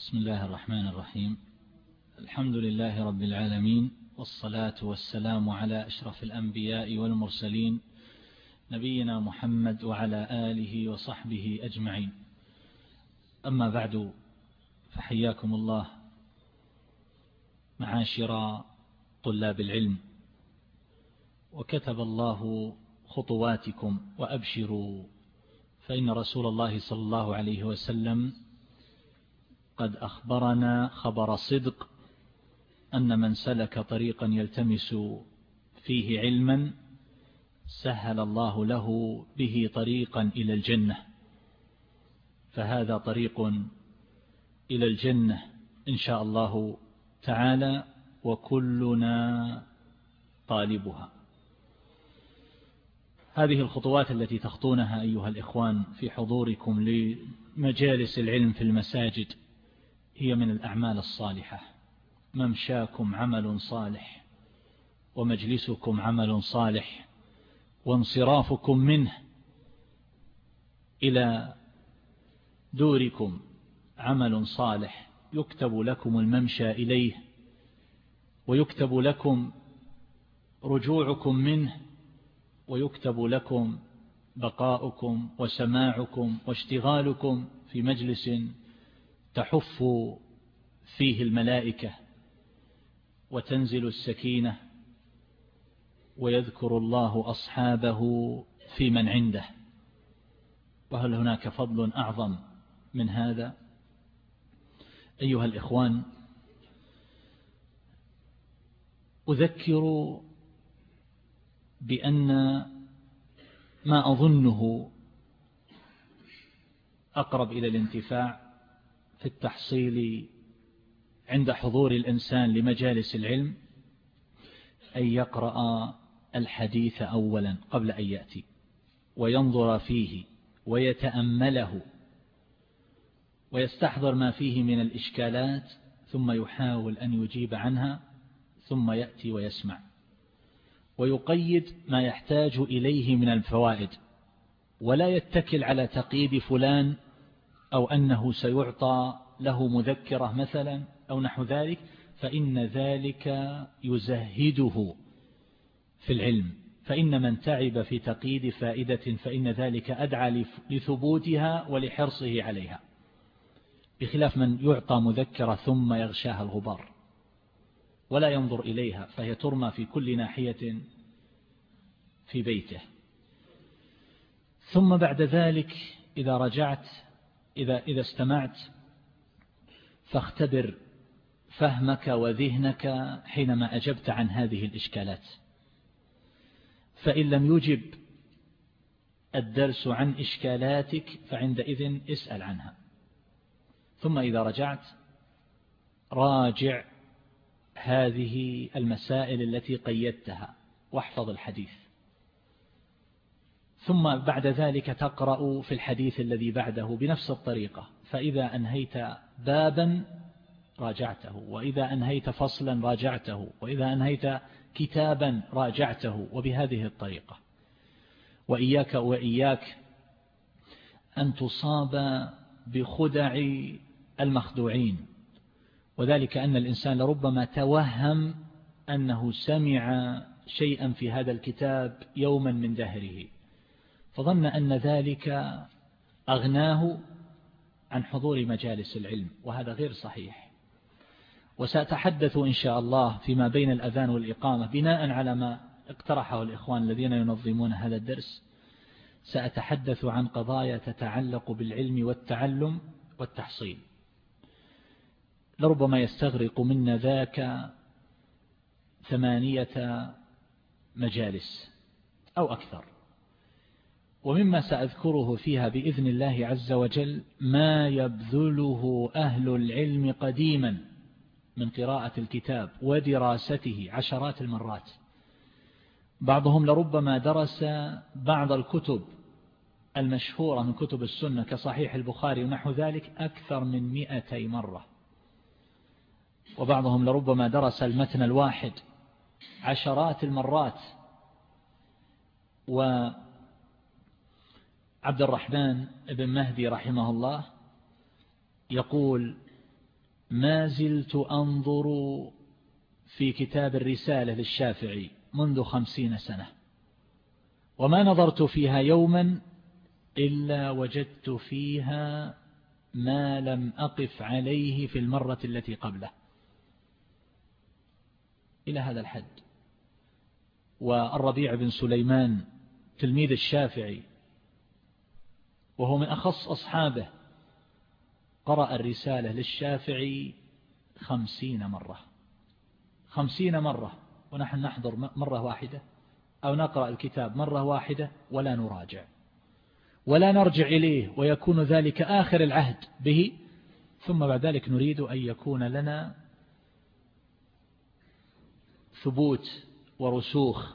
بسم الله الرحمن الرحيم. الحمد لله رب العالمين والصلاة والسلام على أشرف الأنبياء والمرسلين نبينا محمد وعلى آله وصحبه أجمعين. أما بعد فحياكم الله. معاشر طلاب العلم وكتب الله خطواتكم وأبشروا فإن رسول الله صلى الله عليه وسلم قد أخبرنا خبر صدق أن من سلك طريقا يلتمس فيه علما سهل الله له به طريقا إلى الجنة. فهذا طريق إلى الجنة إن شاء الله تعالى وكلنا طالبها. هذه الخطوات التي تخطونها أيها الإخوان في حضوركم لمجالس العلم في المساجد هي من الأعمال الصالحة. ممشاكم عمل صالح ومجلسكم عمل صالح وانصرافكم منه إلى دوركم عمل صالح. يكتب لكم الممشى إليه ويكتب لكم رجوعكم منه ويكتب لكم بقاؤكم وسماعكم واشتغالكم في مجلس تحف فيه الملائكة وتنزل السكينة ويذكر الله أصحابه في من عنده. وهل هناك فضل أعظم من هذا؟ أيها الإخوان أذكر بأن ما أظنه أقرب إلى الانتفاع في التحصيل عند حضور الإنسان لمجالس العلم أن يقرأ الحديث أولا قبل أن يأتي وينظر فيه ويتأمله ويستحضر ما فيه من الإشكالات ثم يحاول أن يجيب عنها ثم يأتي ويسمع ويقيد ما يحتاج إليه من الفوائد ولا يتكل على تقييد فلان أو أنه سيعطى له مذكرة مثلا أو نحو ذلك فإن ذلك يزهده في العلم. فإن من تعب في تقييد فائدة فإن ذلك أدعى لثبوتها ولحرصه عليها. بخلاف من يعطى مذكرة ثم يغشاها الغبار. ولا ينظر إليها فهي ترمى في كل ناحية في بيته. ثم بعد ذلك إذا رجعت إذا, إذا استمعت فاختبر فهمك وذهنك حينما أجبت عن هذه الإشكالات. فإن لم يجب الدرس عن إشكالاتك فعندئذ اسأل عنها. ثم إذا رجعت راجع هذه المسائل التي قيدتها واحفظ الحديث. ثم بعد ذلك تقرأ في الحديث الذي بعده بنفس الطريقة. فإذا أنهيت بابا راجعته وإذا أنهيت فصلا راجعته وإذا أنهيت كتابا راجعته وبهذه الطريقة. وإياك وإياك أن تصاب بخدع المخدوعين. وذلك أن الإنسان لربما توهم أنه سمع شيئا في هذا الكتاب يوما من دهره. فظن أن ذلك أغناه عن حضور مجالس العلم وهذا غير صحيح. وسأتحدث إن شاء الله فيما بين الأذان والإقامة بناء على ما اقترحه الإخوان الذين ينظمون هذا الدرس. سأتحدث عن قضايا تتعلق بالعلم والتعلم والتحصيل. لربما يستغرق منا ذاك ثمانية مجالس أو أكثر. ومما سأذكره فيها بإذن الله عز وجل ما يبذله أهل العلم قديما من قراءة الكتاب ودراسته عشرات المرات. بعضهم لربما درس بعض الكتب المشهورة من كتب السنة كصحيح البخاري ونحو ذلك أكثر من مئتي مرة. وبعضهم لربما درس المتن الواحد عشرات المرات. وعشرات عبد الرحمن بن مهدي رحمه الله يقول ما زلت أنظر في كتاب الرسالة للشافعي منذ خمسين سنة وما نظرت فيها يوما إلا وجدت فيها ما لم أقف عليه في المرة التي قبله. إلى هذا الحد. والربيع بن سليمان تلميذ الشافعي وهو من أخص أصحابه. قرأ الرسالة للشافعي خمسين مرة. خمسين مرة. ونحن نحضر مرة واحدة. أو نقرأ الكتاب مرة واحدة ولا نراجع. ولا نرجع إليه ويكون ذلك آخر العهد به. ثم بعد ذلك نريد أن يكون لنا ثبوت ورسوخ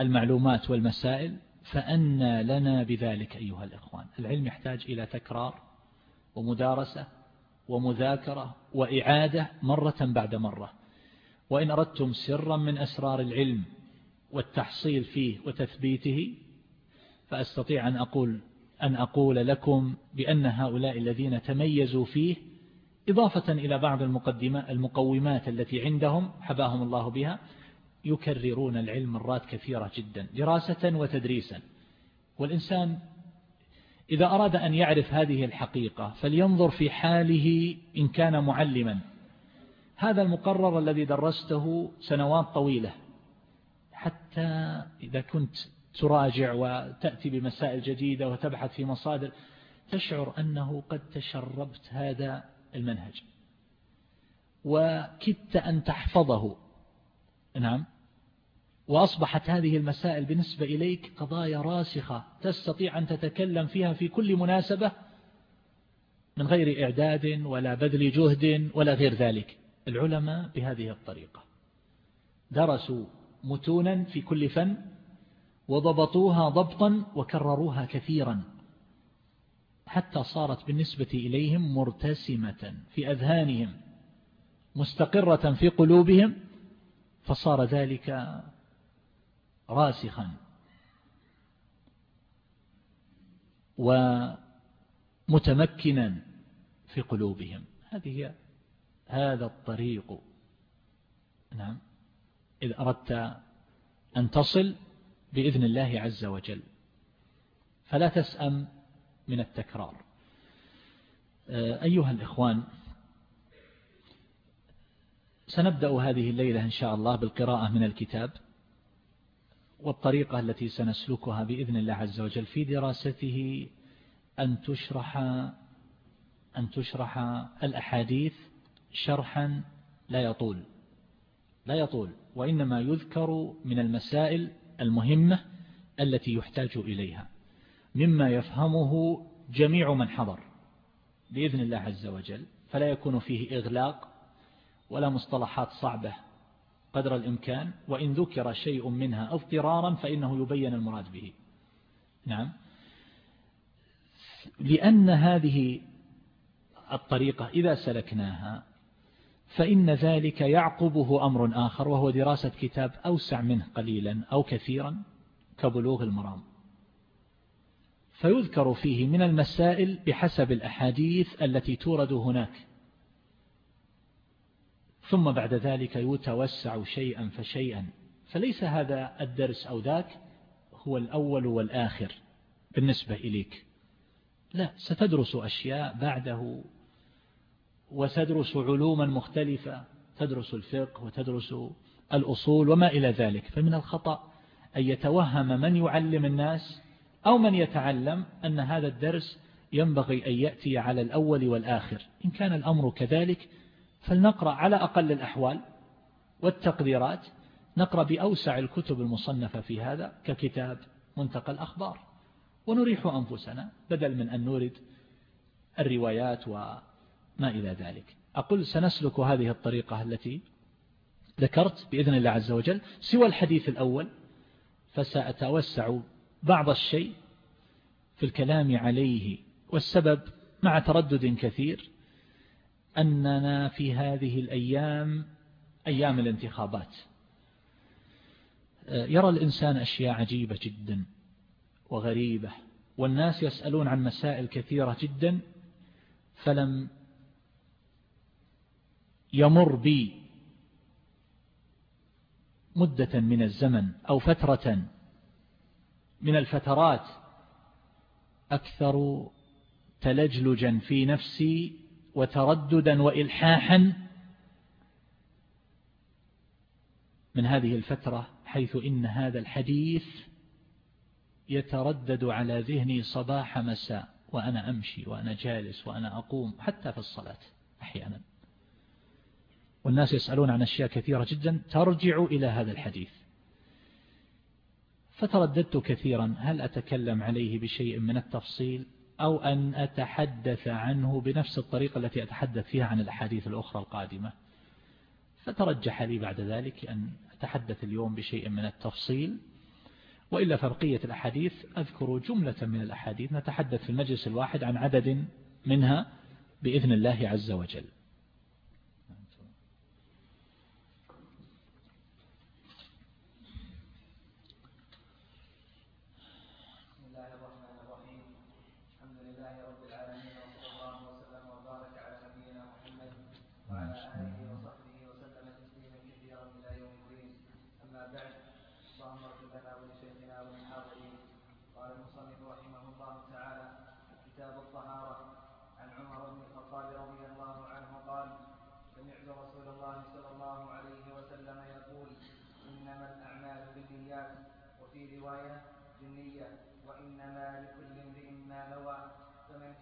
المعلومات والمسائل. فأنى لنا بذلك أيها الإخوان. العلم يحتاج إلى تكرار ومدارسة ومذاكرة وإعادة مرة بعد مرة. وإن أردتم سرا من أسرار العلم والتحصيل فيه وتثبيته فأستطيع أن أقول أن أقول لكم بأن هؤلاء الذين تميزوا فيه إضافة إلى بعض المقدمات المقومات التي عندهم حباهم الله بها يكررون العلم مرات كثيرة جدا دراسة وتدريسا. والإنسان إذا أراد أن يعرف هذه الحقيقة فلينظر في حاله إن كان معلما. هذا المقرر الذي درسته سنوات طويلة. حتى إذا كنت تراجع وتأتي بمسائل جديدة وتبحث في مصادر تشعر أنه قد تشربت هذا المنهج. وكدت أن تحفظه. نعم. وأصبحت هذه المسائل بالنسبة إليك قضايا راسخة تستطيع أن تتكلم فيها في كل مناسبة من غير إعداد ولا بذل جهد ولا غير ذلك. العلماء بهذه الطريقة. درسوا متونا في كل فن وضبطوها ضبطا وكرروها كثيرا. حتى صارت بالنسبة إليهم مرتسمة في أذهانهم مستقرة في قلوبهم فصار ذلك راسخا. ومتمكنا في قلوبهم. هذه هي هذا الطريق. نعم. إذا أردت أن تصل بإذن الله عز وجل. فلا تسأم من التكرار. أيها الإخوان سنبدأ هذه الليلة إن شاء الله بالقراءة من الكتاب والطريقة التي سنسلكها بإذن الله عز وجل في دراسته أن تشرح أن تشرح الأحاديث شرحا لا يطول. لا يطول وإنما يذكر من المسائل المهمة التي يحتاج إليها مما يفهمه جميع من حضر بإذن الله عز وجل فلا يكون فيه إغلاق ولا مصطلحات صعبة قدر الإمكان وإن ذكر شيء منها اضطرارا فإنه يبين المراد به. نعم. لأن هذه الطريقة إذا سلكناها فإن ذلك يعقبه أمر آخر وهو دراسة كتاب أوسع منه قليلا أو كثيرا كبلوغ المرام. فيذكر فيه من المسائل بحسب الأحاديث التي تورد هناك. ثم بعد ذلك يتوسع شيئا فشيئا. فليس هذا الدرس أو ذاك هو الأول والآخر بالنسبة إليك. لا ستدرس أشياء بعده وتدرس علوما مختلفة تدرس الفقه وتدرس الأصول وما إلى ذلك. فمن الخطأ أن يتوهم من يعلم الناس أو من يتعلم أن هذا الدرس ينبغي أن يأتي على الأول والآخر. إن كان الأمر كذلك فلنقرأ على أقل الأحوال والتقديرات. نقرأ بأوسع الكتب المصنفة في هذا ككتاب منتقى الأخبار. ونريح أنفسنا بدل من أن نورد الروايات وما إلى ذلك. أقول سنسلك هذه الطريقة التي ذكرت بإذن الله عز وجل. سوى الحديث الأول فسأتوسع بعض الشيء في الكلام عليه والسبب مع تردد كثير. أننا في هذه الأيام أيام الانتخابات. يرى الإنسان أشياء عجيبة جدا وغريبة والناس يسألون عن مسائل كثيرة جدا فلم يمر بي مدة من الزمن أو فترة من الفترات أكثر تلجلجا في نفسي وترددا وإلحاحا من هذه الفترة حيث إن هذا الحديث يتردد على ذهني صباح مساء وأنا أمشي وأنا جالس وأنا أقوم حتى في الصلاة أحيانا. والناس يسألون عن أشياء كثيرة جدا ترجع إلى هذا الحديث. فترددت كثيرا هل أتكلم عليه بشيء من التفصيل؟ أو أن أتحدث عنه بنفس الطريقة التي أتحدث فيها عن الأحاديث الأخرى القادمة. فترجح لي بعد ذلك أن أتحدث اليوم بشيء من التفصيل وإلا فرقية الأحاديث أذكر جملة من الأحاديث نتحدث في المجلس الواحد عن عدد منها بإذن الله عز وجل.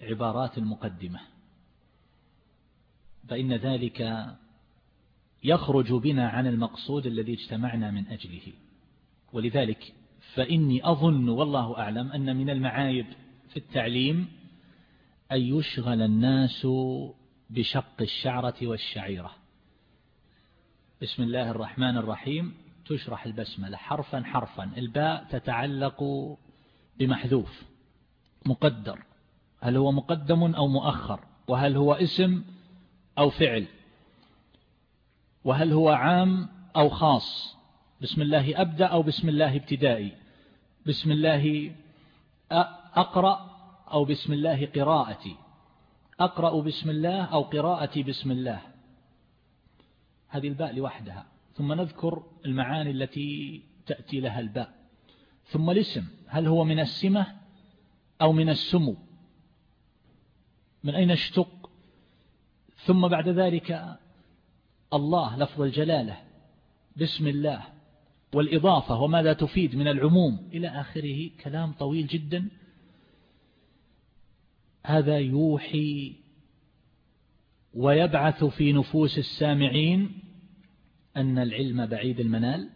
عبارات المقدمة فإن ذلك يخرج بنا عن المقصود الذي اجتمعنا من أجله. ولذلك فإني أظن والله أعلم أن من المعايب في التعليم أن يشغل الناس بشق الشعرة والشعيرة. بسم الله الرحمن الرحيم. تشرح البسملة. حرفا حرفا. الباء تتعلق بمحذوف مقدر. هل هو مقدم أو مؤخر؟ وهل هو اسم أو فعل؟ وهل هو عام أو خاص؟ بسم الله أبدأ أو بسم الله ابتدائي؟ بسم الله أقرأ أو بسم الله قراءتي؟ أقرأ بسم الله أو قراءتي بسم الله؟ هذه الباء لوحدها. ثم نذكر المعاني التي تأتي لها الباء. ثم الاسم. هل هو من السمة أو من السمو؟ من أين اشتق؟ ثم بعد ذلك الله لفظ الجلالة بسم الله والإضافة وماذا تفيد من العموم؟ إلى آخره كلام طويل جدا. هذا يوحي ويبعث في نفوس السامعين أن العلم بعيد المنال.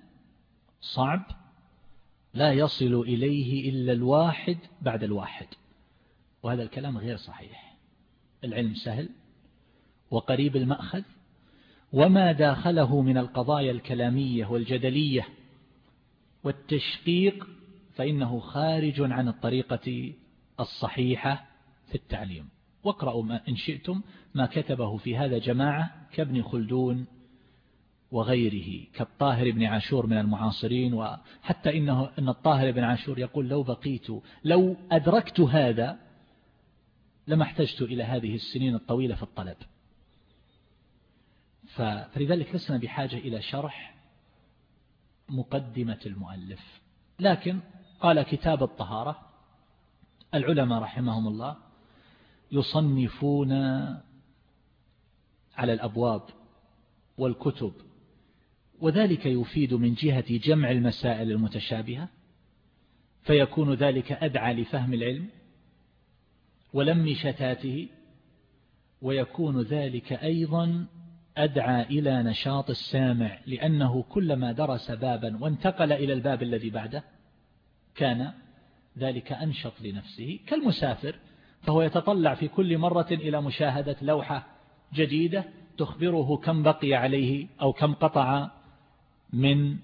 صعب. لا يصل إليه إلا الواحد بعد الواحد. وهذا الكلام غير صحيح. العلم سهل وقريب المأخذ وما داخله من القضايا الكلامية والجدلية والتشقيق فإنه خارج عن الطريقة الصحيحة في التعليم. واقرأوا ما إن شئتم ما كتبه في هذا جماعة كابن خلدون وغيره كالطاهر بن عاشور من المعاصرين وحتى إنه إن الطاهر بن عاشور يقول لو بقيت لو أدركت هذا لما احتجت إلى هذه السنين الطويلة في الطلب. فلذلك لسنا بحاجة إلى شرح مقدمة المؤلف. لكن قال كتاب الطهارة العلماء رحمهم الله يصنفون على الأبواب والكتب وذلك يفيد من جهة جمع المسائل المتشابهة فيكون ذلك أدعى لفهم العلم ولم شتاته ويكون ذلك أيضا أدعى إلى نشاط السامع لأنه كلما درس بابا وانتقل إلى الباب الذي بعده كان ذلك أنشط لنفسه. كالمسافر فهو يتطلع في كل مرة إلى مشاهدة لوحة جديدة تخبره كم بقي عليه أو كم قطع من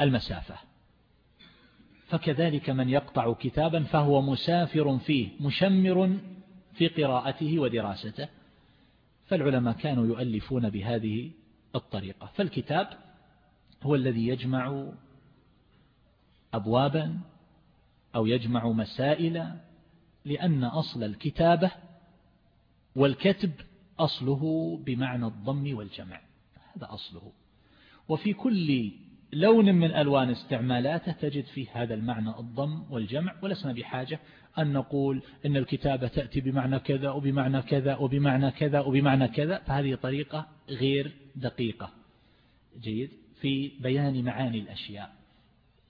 المسافة. فكذلك من يقطع كتابا فهو مسافر فيه مشمر في قراءته ودراسته. فالعلماء كانوا يؤلفون بهذه الطريقة. فالكتاب هو الذي يجمع أبوابا أو يجمع مسائل لأن أصل الكتابة والكتب أصله بمعنى الضم والجمع. هذا أصله. وفي كل لون من ألوان استعمالاته تجد فيه هذا المعنى الضم والجمع ولسنا بحاجة أن نقول إن الكتابة تأتي بمعنى كذا وبمعنى كذا وبمعنى كذا وبمعنى كذا فهذه طريقة غير دقيقة. جيد؟ في بيان معاني الأشياء.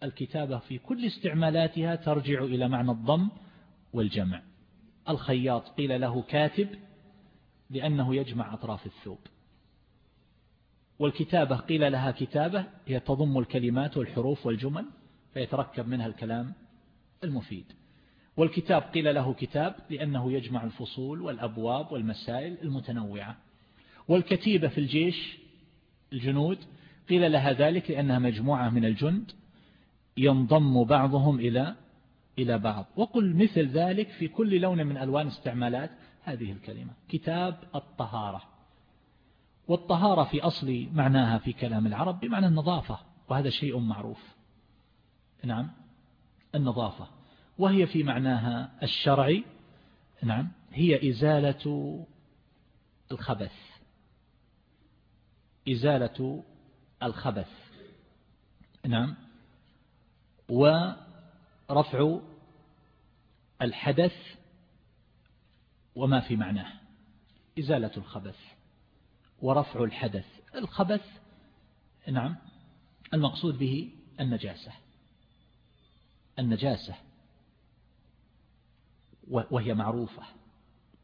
الكتابة في كل استعمالاتها ترجع إلى معنى الضم والجمع. الخياط قيل له كاتب لأنه يجمع أطراف الثوب. والكتابة قيل لها كتابة هي تضم الكلمات والحروف والجمل فيتركب منها الكلام المفيد. والكتاب قيل له كتاب لأنه يجمع الفصول والأبواب والمسائل المتنوعة. والكتيبة في الجيش الجنود قيل لها ذلك لأنها مجموعة من الجند ينضم بعضهم إلى إلى بعض. وقل مثل ذلك في كل لون من ألوان استعمالات هذه الكلمة. كتاب الطهارة. والطهارة في أصل معناها في كلام العرب بمعنى النظافة وهذا شيء معروف. نعم النظافة. وهي في معناها الشرعي نعم هي إزالة الخبث. إزالة الخبث نعم ورفع الحدث وما في معناه. إزالة الخبث. ورفع الحدث. الخبث نعم المقصود به النجاسة. النجاسة وهي معروفة.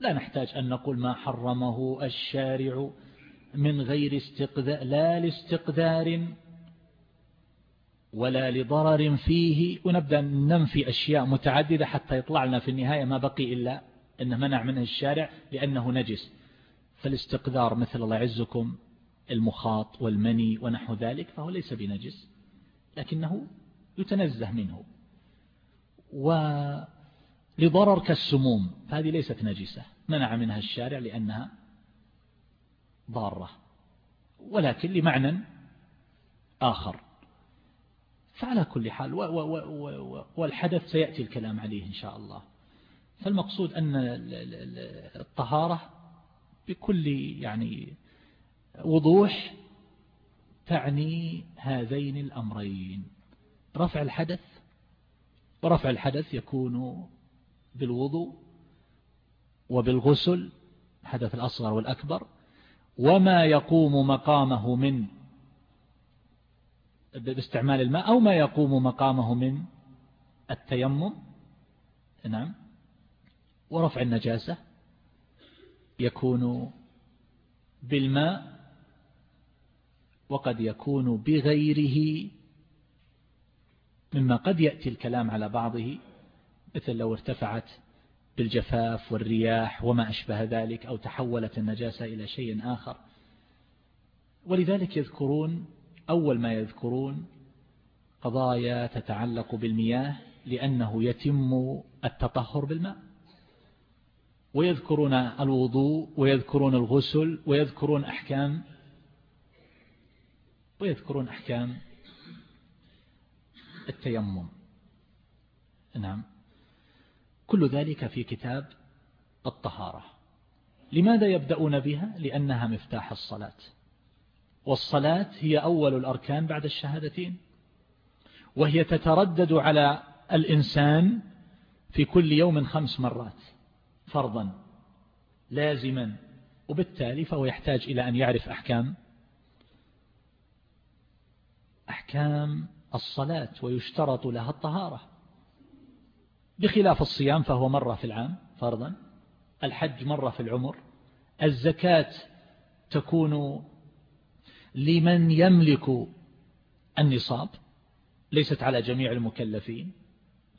لا نحتاج أن نقول ما حرمه الشارع من غير استقذار لا لاستقدار ولا لضرر فيه. ونبدأ ننفي أشياء متعددة حتى يطلع لنا في النهاية ما بقي إلا أنه منع منه الشارع لأنه نجس. فالاستقذار مثل الله يعزكم المخاط والمني ونحو ذلك فهو ليس بنجس لكنه يتنزه منه. ولضرر كالسموم فهذه ليست نجسة منع منها الشارع لأنها ضارة ولكن لمعنى آخر. فعلى كل حال والحدث سيأتي الكلام عليه إن شاء الله. فالمقصود أن الطهارة بكل يعني وضوح تعني هذين الأمرين. رفع الحدث ورفع الحدث يكون بالوضوء وبالغسل الحدث الأصغر والأكبر. وما يقوم مقامه من باستعمال الماء أو ما يقوم مقامه من التيمم. نعم. ورفع النجاسة. يكون بالماء وقد يكون بغيره مما قد يأتي الكلام على بعضه مثل لو ارتفعت بالجفاف والرياح وما أشبه ذلك أو تحولت النجاسة إلى شيء آخر. ولذلك يذكرون أول ما يذكرون قضايا تتعلق بالمياه لأنه يتم التطهر بالماء. ويذكرون الوضوء ويذكرون الغسل ويذكرون أحكام ويذكرون أحكام التيمم. نعم. كل ذلك في كتاب الطهارة. لماذا يبدأون بها؟ لأنها مفتاح الصلاة. والصلاة هي أول الأركان بعد الشهادتين. وهي تتردد على الإنسان في كل يوم خمس مرات. فرضا لازما وبالتالي فهو يحتاج إلى أن يعرف أحكام. أحكام الصلاة ويشترط لها الطهارة. بخلاف الصيام فهو مرة في العام فرضا الحج مرة في العمر الزكاة تكون لمن يملك النصاب ليست على جميع المكلفين.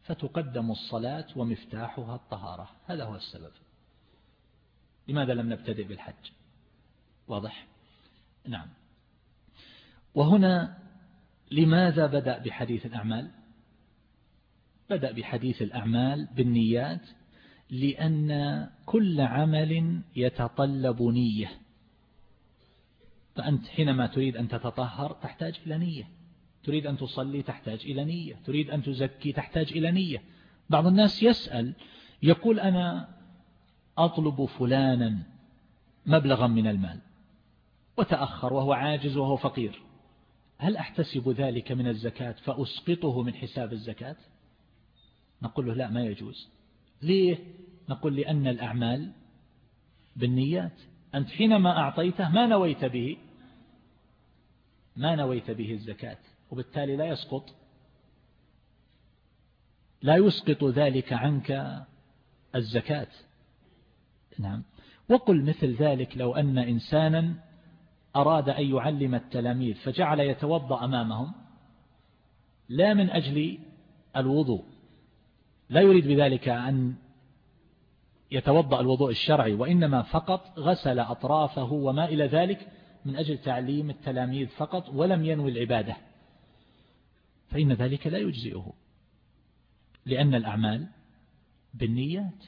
فتقدم الصلاة ومفتاحها الطهارة. هذا هو السبب. لماذا لم نبتدئ بالحج؟ واضح؟ نعم. وهنا لماذا بدأ بحديث الأعمال؟ بدأ بحديث الأعمال بالنيات لأن كل عمل يتطلب نية. فأنت حينما تريد أن تتطهر تحتاج إلى نية. تريد أن تصلي تحتاج إلى نية تريد أن تزكي تحتاج إلى نية. بعض الناس يسأل يقول أنا أطلب فلانا مبلغا من المال وتأخر وهو عاجز وهو فقير. هل أحتسب ذلك من الزكاة فأسقطه من حساب الزكاة؟ نقول له لا ما يجوز. ليه؟ نقول لأن الأعمال بالنيات. أنت حينما أعطيته ما نويت به؟ ما نويت به الزكاة. وبالتالي لا يسقط لا يسقط ذلك عنك الزكاة. نعم. وقل مثل ذلك لو أن إنسانا أراد أن يعلم التلاميذ فجعل يتوضأ أمامهم لا من أجل الوضوء. لا يريد بذلك أن يتوضأ الوضوء الشرعي وإنما فقط غسل أطرافه وما إلى ذلك من أجل تعليم التلاميذ فقط ولم ينوي العبادة. فإن ذلك لا يجزئه لأن الأعمال بالنيات.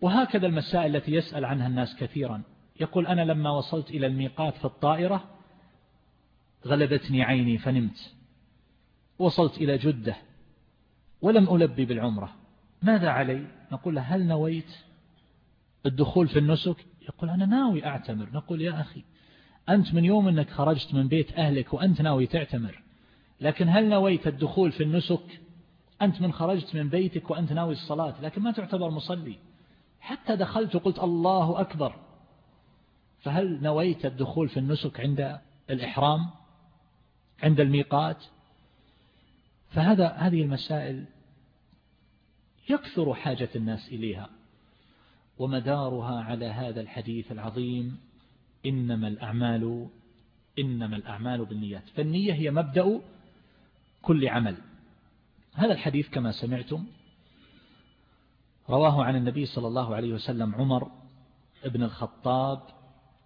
وهكذا المسائل التي يسأل عنها الناس كثيرا. يقول أنا لما وصلت إلى الميقات في الطائرة غلبتني عيني فنمت. وصلت إلى جدة ولم ألبي بالعمرة. ماذا علي؟ نقول له هل نويت الدخول في النسك؟ يقول أنا ناوي أعتمر. نقول يا أخي أنت من يوم أنك خرجت من بيت أهلك وأنت ناوي تعتمر. لكن هل نويت الدخول في النسك؟ أنت من خرجت من بيتك وأنت ناوي الصلاة لكن ما تعتبر مصلي. حتى دخلت وقلت الله أكبر. فهل نويت الدخول في النسك عند الإحرام؟ عند الميقات؟ فهذا هذه المسائل يكثر حاجة الناس إليها. ومدارها على هذا الحديث العظيم إنما الأعمال إنما الأعمال بالنيات. فالنية هي مبدأ كل عمل. هذا الحديث كما سمعتم رواه عن النبي صلى الله عليه وسلم عمر ابن الخطاب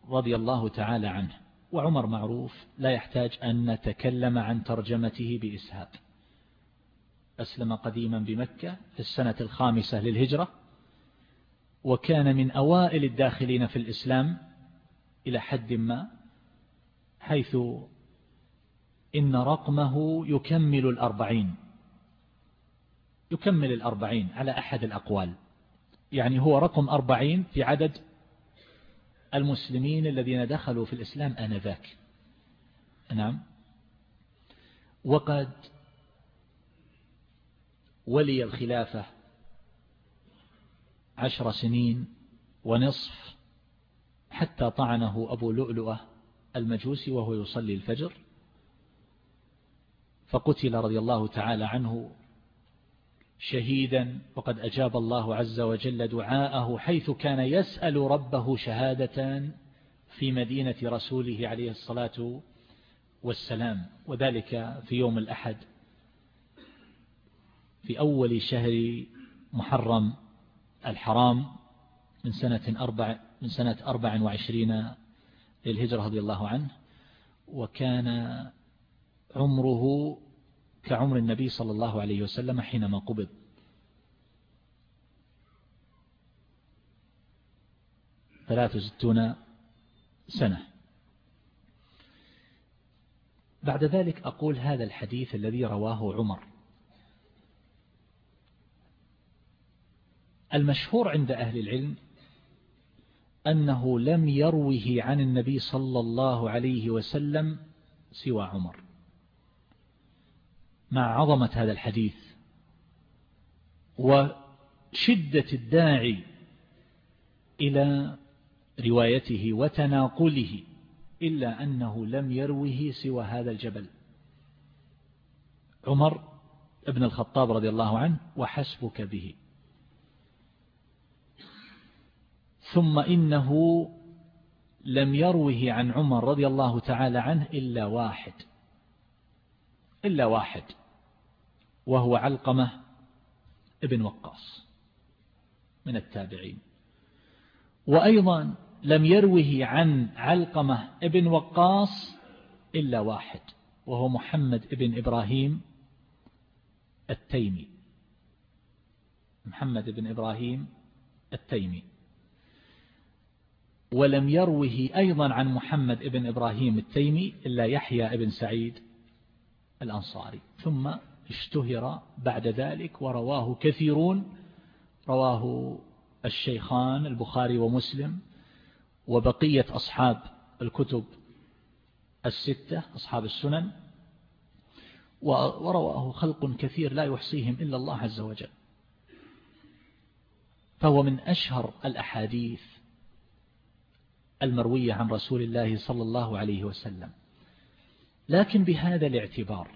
رضي الله تعالى عنه. وعمر معروف لا يحتاج أن نتكلم عن ترجمته بإسهاب أسلم قديما بمكة في السنة الخامسة للهجرة وكان من أوائل الداخلين في الإسلام إلى حد ما حيث إن رقمه يكمل الأربعين. يكمل الأربعين على أحد الأقوال. يعني هو رقم أربعين في عدد المسلمين الذين دخلوا في الإسلام آنذاك. نعم. وقد ولي الخلافة عشر سنين ونصف حتى طعنه أبو لؤلؤة المجوسي وهو يصلي الفجر. فقتل رضي الله تعالى عنه شهيدا وقد أجاب الله عز وجل دعاءه حيث كان يسأل ربه شهادة في مدينة رسوله عليه الصلاة والسلام وذلك في يوم الأحد في أول شهر محرم الحرام من سنة أربع من سنة أربع وعشرين للهجرة رضي الله عنه وكان عمره كعمر النبي صلى الله عليه وسلم حينما قبض. ثلاث وستون سنة. بعد ذلك أقول هذا الحديث الذي رواه عمر. المشهور عند أهل العلم أنه لم يروه عن النبي صلى الله عليه وسلم سوى عمر. مع عظمة هذا الحديث. وشدة الداعي إلى روايته وتناقله إلا أنه لم يروه سوى هذا الجبل. عمر ابن الخطاب رضي الله عنه وحسبك به. ثم إنه لم يروه عن عمر رضي الله تعالى عنه إلا واحد. إلا واحد. وهو علقمة ابن وقاص من التابعين. وأيضا لم يروه عن علقمة ابن وقاص إلا واحد وهو محمد ابن إبراهيم التيمي. محمد بن إبراهيم التيمي. ولم يروه أيضا عن محمد بن إبراهيم التيمي إلا يحيى بن سعيد الأنصاري. ثم اشتهر بعد ذلك ورواه كثيرون رواه الشيخان البخاري ومسلم وبقية أصحاب الكتب الستة أصحاب السنن ورواه خلق كثير لا يحصيهم إلا الله عز وجل. فهو من أشهر الأحاديث المروية عن رسول الله صلى الله عليه وسلم. لكن بهذا الاعتبار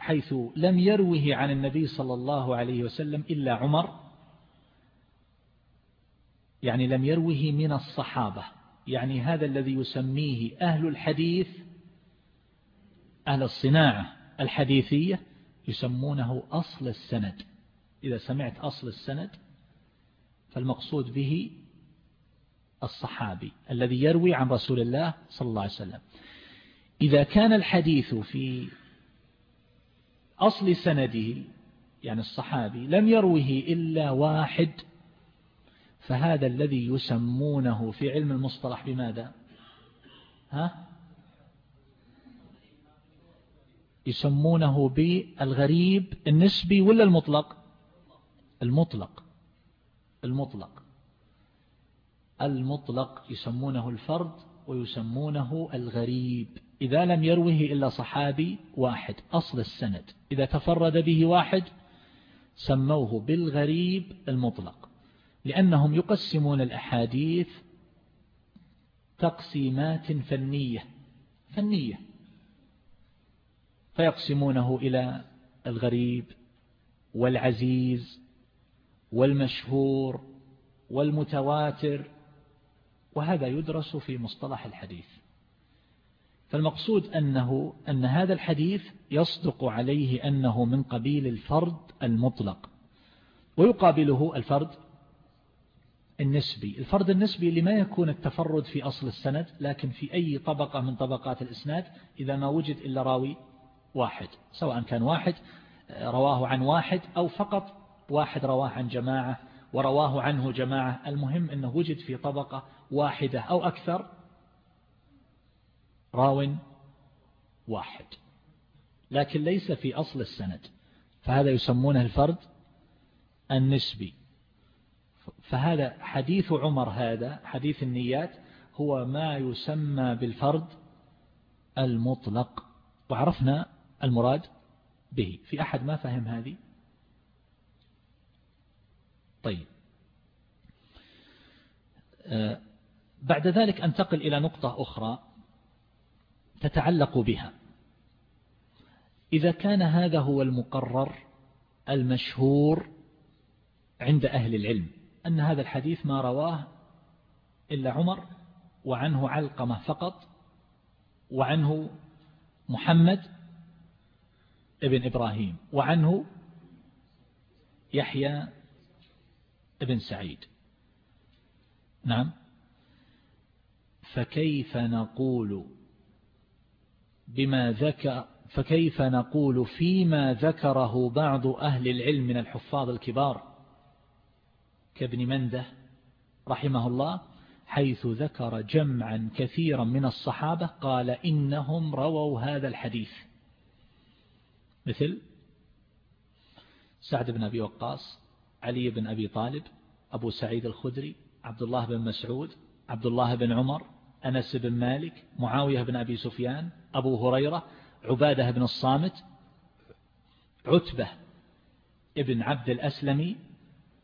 حيث لم يروه عن النبي صلى الله عليه وسلم إلا عمر. يعني لم يروه من الصحابة. يعني هذا الذي يسميه أهل الحديث أهل الصناعة الحديثية يسمونه أصل السند. إذا سمعت أصل السند فالمقصود به الصحابي الذي يروي عن رسول الله صلى الله عليه وسلم. إذا كان الحديث في أصل سنده يعني الصحابي لم يروه إلا واحد فهذا الذي يسمونه في علم المصطلح بماذا؟ ها؟ يسمونه بالغريب النسبي ولا المطلق؟ المطلق المطلق. المطلق يسمونه الفرد ويسمونه الغريب. إذا لم يروه إلا صحابي واحد أصل السند. إذا تفرد به واحد سموه بالغريب المطلق لأنهم يقسمون الأحاديث تقسيمات فنية فنية. فيقسمونه إلى الغريب والعزيز والمشهور والمتواتر وهذا يدرس في مصطلح الحديث. فالمقصود أنه أن هذا الحديث يصدق عليه أنه من قبيل الفرد المطلق. ويقابله الفرد النسبي. الفرد النسبي لما يكون التفرد في أصل السند لكن في أي طبقة من طبقات الإسناد إذا ما وجد إلا راوي واحد. سواء كان واحد رواه عن واحد أو فقط واحد رواه عن جماعة ورواه عنه جماعة. المهم أنه وجد في طبقة واحدة أو أكثر راو واحد. لكن ليس في أصل السند فهذا يسمونه الفرد النسبي. فهذا حديث عمر هذا حديث النيات هو ما يسمى بالفرد المطلق وعرفنا المراد به. في أحد ما فهم هذه؟ طيب. آه، بعد ذلك أنتقل إلى نقطة أخرى. تتعلق بها. إذا كان هذا هو المقرر المشهور عند أهل العلم أن هذا الحديث ما رواه إلا عمر وعنه علقمة فقط وعنه محمد ابن إبراهيم وعنه يحيى ابن سعيد. نعم. فكيف نقول بما ذكر فكيف نقول فيما ذكره بعض أهل العلم من الحفاظ الكبار؟ كابن منده رحمه الله حيث ذكر جمعا كثيرا من الصحابة قال إنهم رووا هذا الحديث. مثل سعد بن أبي وقاص علي بن أبي طالب أبو سعيد الخدري عبد الله بن مسعود عبد الله بن عمر أنس بن مالك معاوية بن أبي سفيان أبو هريرة عبادة بن الصامت عتبة ابن عبد الأسلمي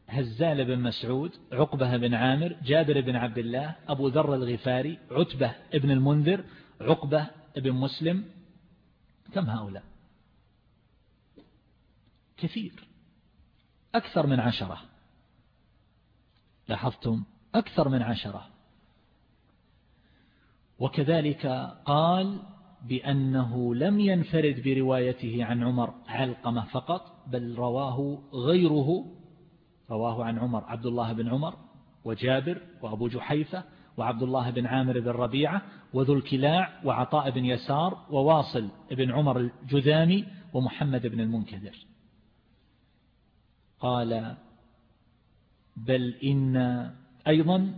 هزال بن مسعود عقبة بن عامر جابر بن عبد الله أبو ذر الغفاري عتبة ابن المنذر عقبة ابن مسلم كم هؤلاء؟ كثير أكثر من عشرة. لاحظتم؟ أكثر من عشرة. وكذلك قال بأنه لم ينفرد بروايته عن عمر علقمة فقط بل رواه غيره رواه عن عمر عبد الله بن عمر وجابر وأبو جحيفة وعبد الله بن عامر بن ربيعة وذو الكلاع وعطاء بن يسار وواصل بن عمر الجذامي ومحمد بن المنكدر. قال بل إن أيضا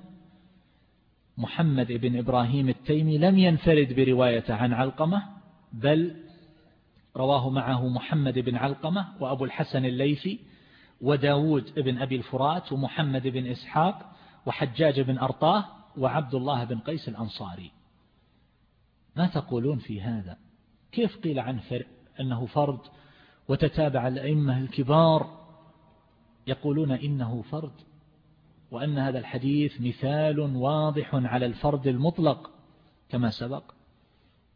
محمد بن إبراهيم التيمي لم ينفرد برواية عن علقمة بل رواه معه محمد بن علقمة وأبو الحسن الليثي وداود بن أبي الفرات ومحمد بن إسحاق وحجاج بن أرطاه وعبد الله بن قيس الأنصاري. ما تقولون في هذا؟ كيف قيل عن فرق أنه فرد وتتابع الأئمة الكبار يقولون إنه فرد؟ وأن هذا الحديث مثال واضح على الفرد المطلق كما سبق.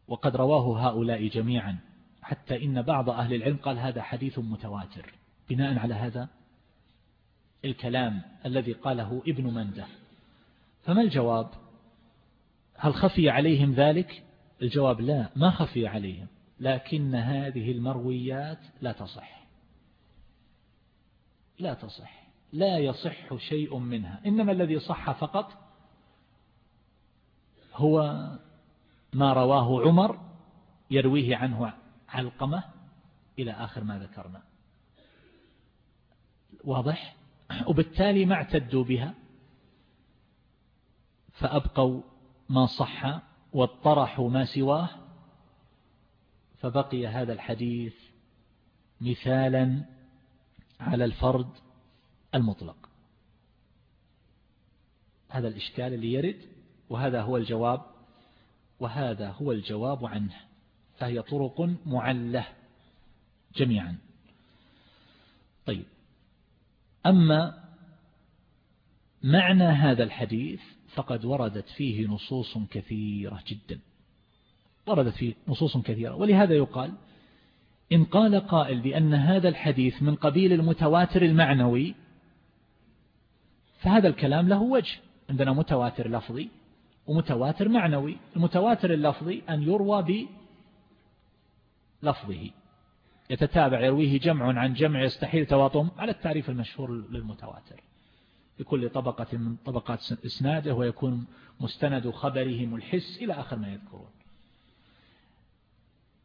وقد رواه هؤلاء جميعا حتى إن بعض أهل العلم قال هذا حديث متواتر. بناء على هذا الكلام الذي قاله ابن مندة. فما الجواب؟ هل خفي عليهم ذلك؟ الجواب لا ما خفي عليهم لكن هذه المرويات لا تصح. لا تصح. لا يصح شيء منها. إنما الذي صح فقط هو ما رواه عمر يرويه عنه علقمة إلى آخر ما ذكرنا. واضح؟ وبالتالي ما اعتدوا بها فأبقوا ما صح واطرحوا ما سواه فبقي هذا الحديث مثالا على الفرد المطلق. هذا الإشكال اللي يرد وهذا هو الجواب وهذا هو الجواب عنه. فهي طرق معلة جميعا. طيب. أما معنى هذا الحديث فقد وردت فيه نصوص كثيرة جدا. وردت فيه نصوص كثيرة. ولهذا يقال إن قال قائل بأن هذا الحديث من قبيل المتواتر المعنوي فهذا الكلام له وجه. عندنا متواتر لفظي ومتواتر معنوي. المتواتر اللفظي أن يروى بلفظه. يتتابع يرويه جمع عن جمع يستحيل تواطم على التعريف المشهور للمتواتر. بكل طبقة من طبقات إسناده ويكون مستند خبرهم الحس إلى آخر ما يذكرون.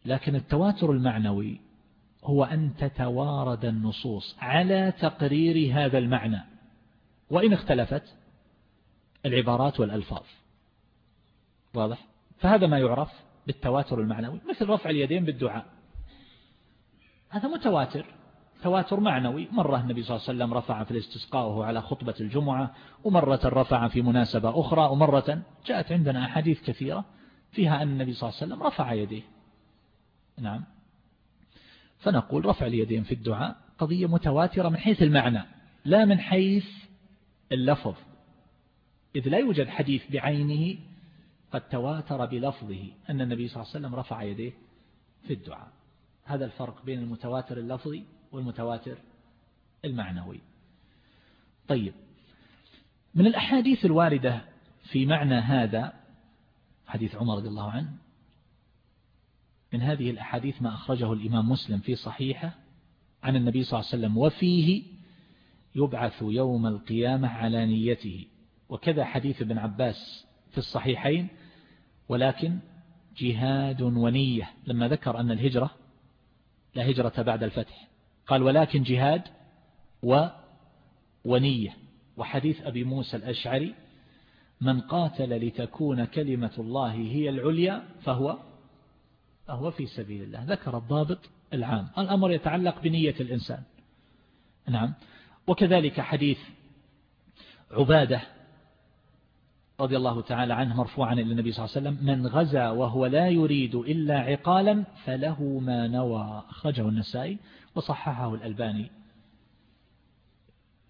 لكن التواتر المعنوي هو أن تتوارد النصوص على تقرير هذا المعنى. وإن اختلفت العبارات والألفاظ. واضح؟ فهذا ما يعرف بالتواتر المعنوي مثل رفع اليدين بالدعاء. هذا متواتر تواتر معنوي. مرة النبي صلى الله عليه وسلم رفع في الاستسقاء وهو على خطبة الجمعة ومرة رفع في مناسبة أخرى ومرة جاءت عندنا أحاديث كثيرة فيها أن النبي صلى الله عليه وسلم رفع يديه. نعم. فنقول رفع اليدين في الدعاء قضية متواترة من حيث المعنى لا من حيث اللفظ. إذ لا يوجد حديث بعينه قد تواتر بلفظه أن النبي صلى الله عليه وسلم رفع يديه في الدعاء. هذا الفرق بين المتواتر اللفظي والمتواتر المعنوي. طيب من الأحاديث الواردة في معنى هذا حديث عمر رضي الله عنه من هذه الأحاديث ما أخرجه الإمام مسلم في صحيحة عن النبي صلى الله عليه وسلم وفيه يبعث يوم القيامة على نيته. وكذا حديث ابن عباس في الصحيحين ولكن جهاد ونية. لما ذكر أن الهجرة لا هجرة بعد الفتح. قال ولكن جهاد و ونية. وحديث أبي موسى الأشعري من قاتل لتكون كلمة الله هي العليا فهو فهو في سبيل الله. ذكر الضابط العام. الأمر يتعلق بنية الإنسان. نعم. وكذلك حديث عبادة رضي الله تعالى عنه مرفوعا إلى النبي صلى الله عليه وسلم من غزا وهو لا يريد إلا عقالا فله ما نوى. أخرجه النسائي وصححه الألباني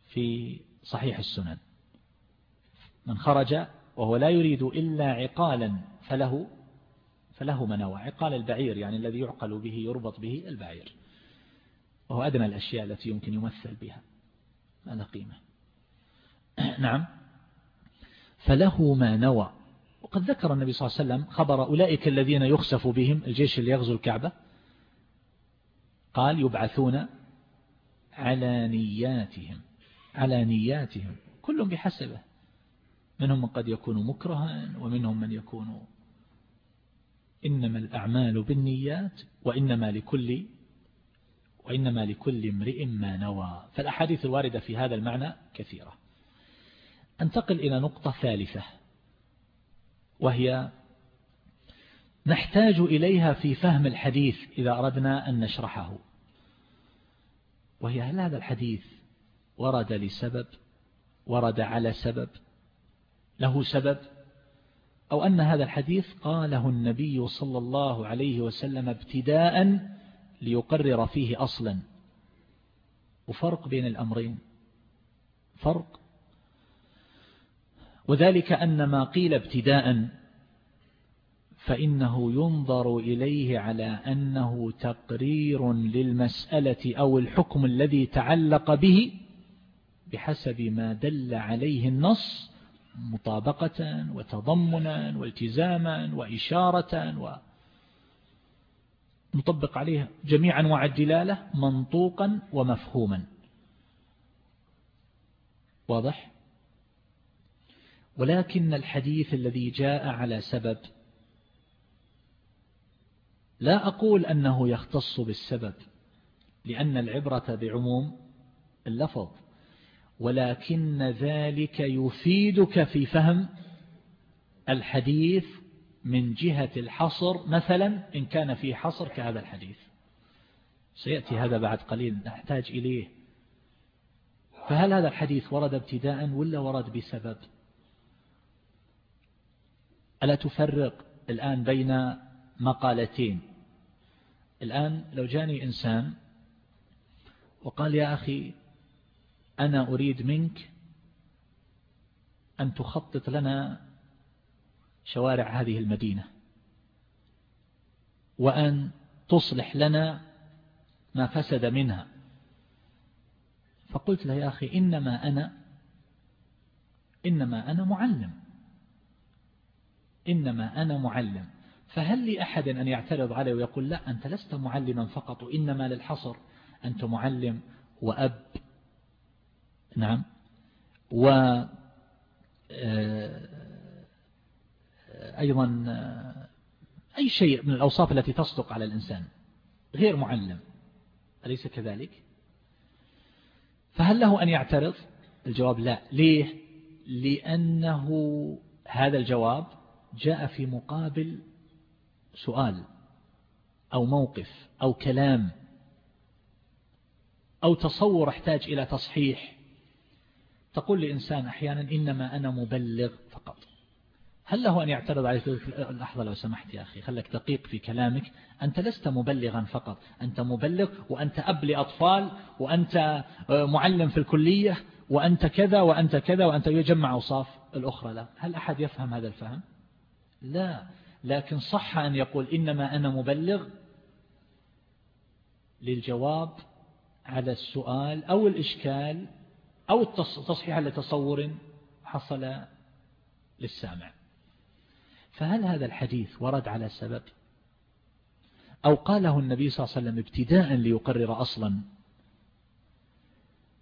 في صحيح السنن. من خرج وهو لا يريد إلا عقالا فله فله ما نوى. عقال البعير يعني الذي يعقل به يربط به البعير. وهو أدنى الأشياء التي يمكن يمثل بها. هذا قيمة. نعم. فله ما نوى. وقد ذكر النبي صلى الله عليه وسلم خبر أولئك الذين يخسف بهم الجيش اللي يغزو الكعبة. قال يبعثون على نياتهم. على نياتهم. كل بحسبه. منهم من قد يكون مكرها ومنهم من يكون إنما الأعمال بالنيات وإنما لكل وإنما لكل امرئ ما نوى. فالأحاديث الواردة في هذا المعنى كثيرة. أنتقل إلى نقطة ثالثة وهي نحتاج إليها في فهم الحديث إذا أردنا أن نشرحه. وهي هل هذا الحديث ورد لسبب ورد على سبب له سبب أو أن هذا الحديث قاله النبي صلى الله عليه وسلم ابتداء ليقرر فيه أصلا. وفرق بين الأمرين. فرق. وذلك أن ما قيل ابتداء فإنه ينظر إليه على أنه تقرير للمسألة أو الحكم الذي تعلق به بحسب ما دل عليه النص مطابقة وتضمنا والتزاما وإشارة ونطبق عليه جميع أنواع الدلالة منطوقا ومفهوما. واضح؟ ولكن الحديث الذي جاء على سبب لا أقول أنه يختص بالسبب لأن العبرة بعموم اللفظ ولكن ذلك يفيدك في فهم الحديث من جهة الحصر مثلا إن كان في حصر كهذا الحديث. سيأتي هذا بعد قليل نحتاج إليه. فهل هذا الحديث ورد ابتداء ولا ورد بسبب؟ ألا تفرق الآن بين مقالتين؟ الآن لو جاني إنسان وقال يا أخي أنا أريد منك أن تخطط لنا شوارع هذه المدينة. وأن تصلح لنا ما فسد منها. فقلت له يا أخي إنما أنا إنما أنا معلم. إنما أنا معلم. فهل لأحد أن يعترض عليه ويقول لا أنت لست معلما فقط وإنما للحصر. أنت معلم وأب. نعم. و آه، أيضا أي شيء من الأوصاف التي تصدق على الإنسان غير معلم أليس كذلك؟ فهل له أن يعترض؟ الجواب لا. ليه؟ لأنه هذا الجواب جاء في مقابل سؤال أو موقف أو كلام أو تصور أحتاج إلى تصحيح. تقول لإنسان أحيانا إنما أنا مبلغ فقط. هل له أن يعترض عليك لحظة لو سمحت يا أخي خلك دقيق في كلامك. أنت لست مبلغا فقط. أنت مبلغ وأنت أب لأطفال وأنت معلم في الكلية وأنت كذا وأنت كذا وأنت يجمع أوصاف الأخرى. لا. هل أحد يفهم هذا الفهم؟ لا. لكن صح أن يقول إنما أنا مبلغ للجواب على السؤال أو الإشكال أو التصحيح لتصور حصل للسامع. فهل هذا الحديث ورد على سبب أو قاله النبي صلى الله عليه وسلم ابتداء ليقرر أصلا؟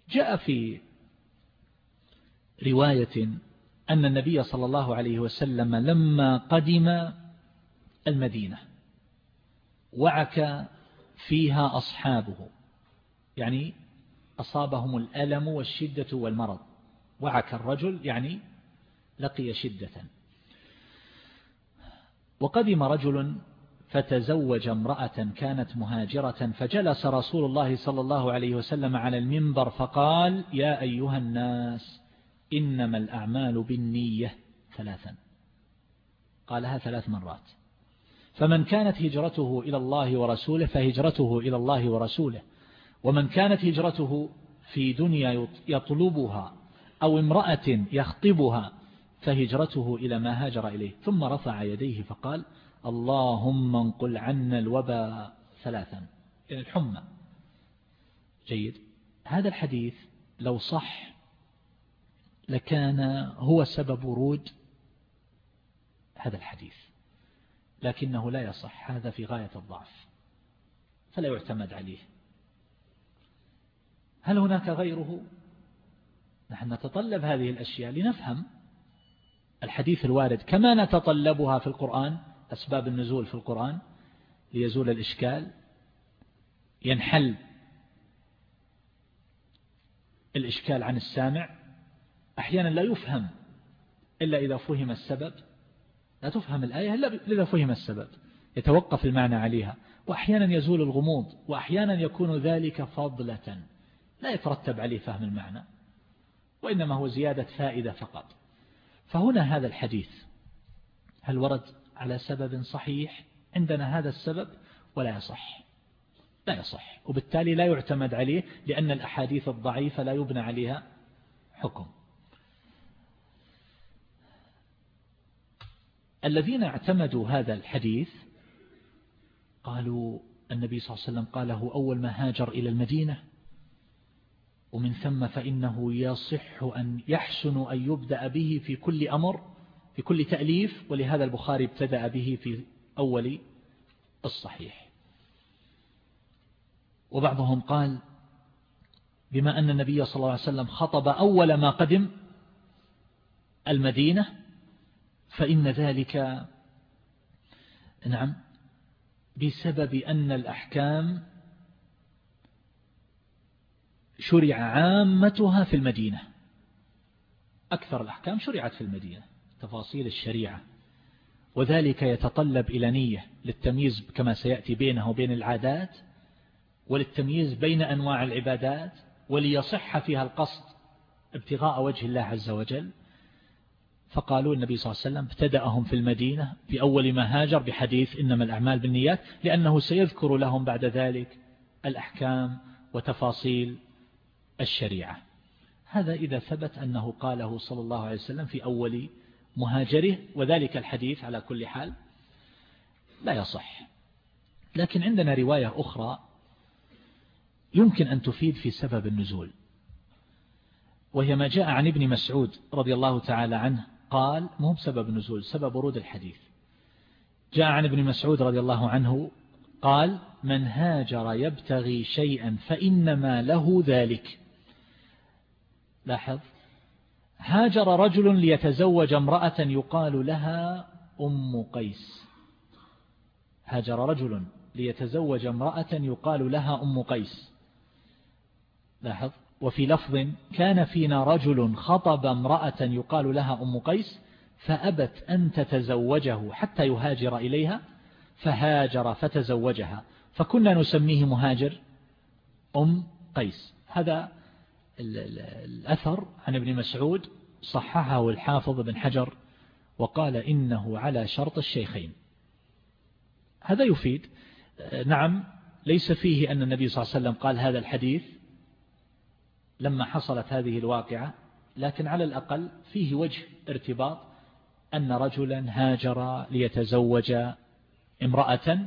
جاء في رواية أن النبي صلى الله عليه وسلم لما قدم المدينة وعك فيها أصحابه يعني أصابهم الألم والشدة والمرض وعك الرجل يعني لقي شدة. وقدم رجل فتزوج امرأة كانت مهاجرة فجلس رسول الله صلى الله عليه وسلم على المنبر فقال يا أيها الناس إنما الأعمال بالنية ثلاثا. قالها ثلاث مرات. فمن كانت هجرته إلى الله ورسوله فهجرته إلى الله ورسوله ومن كانت هجرته في دنيا يطلبها أو امرأة يخطبها فهجرته إلى ما هاجر إليه ثم رفع يديه فقال اللهم انقل عنا الوباء ثلاثا يعني الحمى. جيد. هذا الحديث لو صح لكان هو سبب ورود هذا الحديث لكنه لا يصح هذا في غاية الضعف فلا يعتمد عليه. هل هناك غيره؟ نحن نتطلب هذه الأشياء لنفهم الحديث الوارد كما نتطلبها في القرآن أسباب النزول في القرآن ليزول الإشكال ينحل الإشكال عن السامع أحيانا لا يفهم إلا إذا فهم السبب لا تفهم الآية إلا إذا فهم السبب يتوقف المعنى عليها وأحيانا يزول الغموض وأحيانا يكون ذلك فضلة لا يترتب عليه فهم المعنى وإنما هو زيادة فائدة فقط. فهنا هذا الحديث. هل ورد على سبب صحيح؟ عندنا هذا السبب ولا يصح. لا يصح. وبالتالي لا يعتمد عليه لأن الأحاديث الضعيفة لا يبنى عليها حكم. الذين اعتمدوا هذا الحديث قالوا النبي صلى الله عليه وسلم قاله أول ما هاجر إلى المدينة ومن ثم فإنه يصح أن يحسن أن يبدأ به في كل أمر في كل تأليف ولهذا البخاري ابتدأ به في أول الصحيح. وبعضهم قال بما أن النبي صلى الله عليه وسلم خطب أول ما قدم المدينة فإن ذلك نعم بسبب أن الأحكام شرع عامتها في المدينة. أكثر الأحكام شرعت في المدينة تفاصيل الشريعة. وذلك يتطلب إلى نية للتمييز كما سيأتي بينه وبين العادات وللتمييز بين أنواع العبادات وليصح فيها القصد ابتغاء وجه الله عز وجل. فقالوا النبي صلى الله عليه وسلم ابتدأهم في المدينة في أول ما هاجر بحديث إنما الأعمال بالنيات لأنه سيذكر لهم بعد ذلك الأحكام وتفاصيل الشريعة. هذا إذا ثبت أنه قاله صلى الله عليه وسلم في أول مهاجره وذلك الحديث على كل حال لا يصح. لكن عندنا رواية أخرى يمكن أن تفيد في سبب النزول وهي ما جاء عن ابن مسعود رضي الله تعالى عنه قال مو بسبب النزول سبب ورود الحديث. جاء عن ابن مسعود رضي الله عنه قال من هاجر يبتغي شيئا فإنما له ذلك. لاحظ. هاجر رجل ليتزوج امرأة يقال لها أم قيس. هاجر رجل ليتزوج امرأة يقال لها أم قيس. لاحظ. وفي لفظ كان فينا رجل خطب امرأة يقال لها أم قيس فأبت أن تتزوجه حتى يهاجر إليها فهاجر فتزوجها. فكنا نسميه مهاجر أم قيس. هذا الأثر عن ابن مسعود صححه الحافظ بن حجر وقال إنه على شرط الشيخين. هذا يفيد نعم ليس فيه أن النبي صلى الله عليه وسلم قال هذا الحديث لما حصلت هذه الواقعة لكن على الأقل فيه وجه ارتباط أن رجلا هاجر ليتزوج امرأة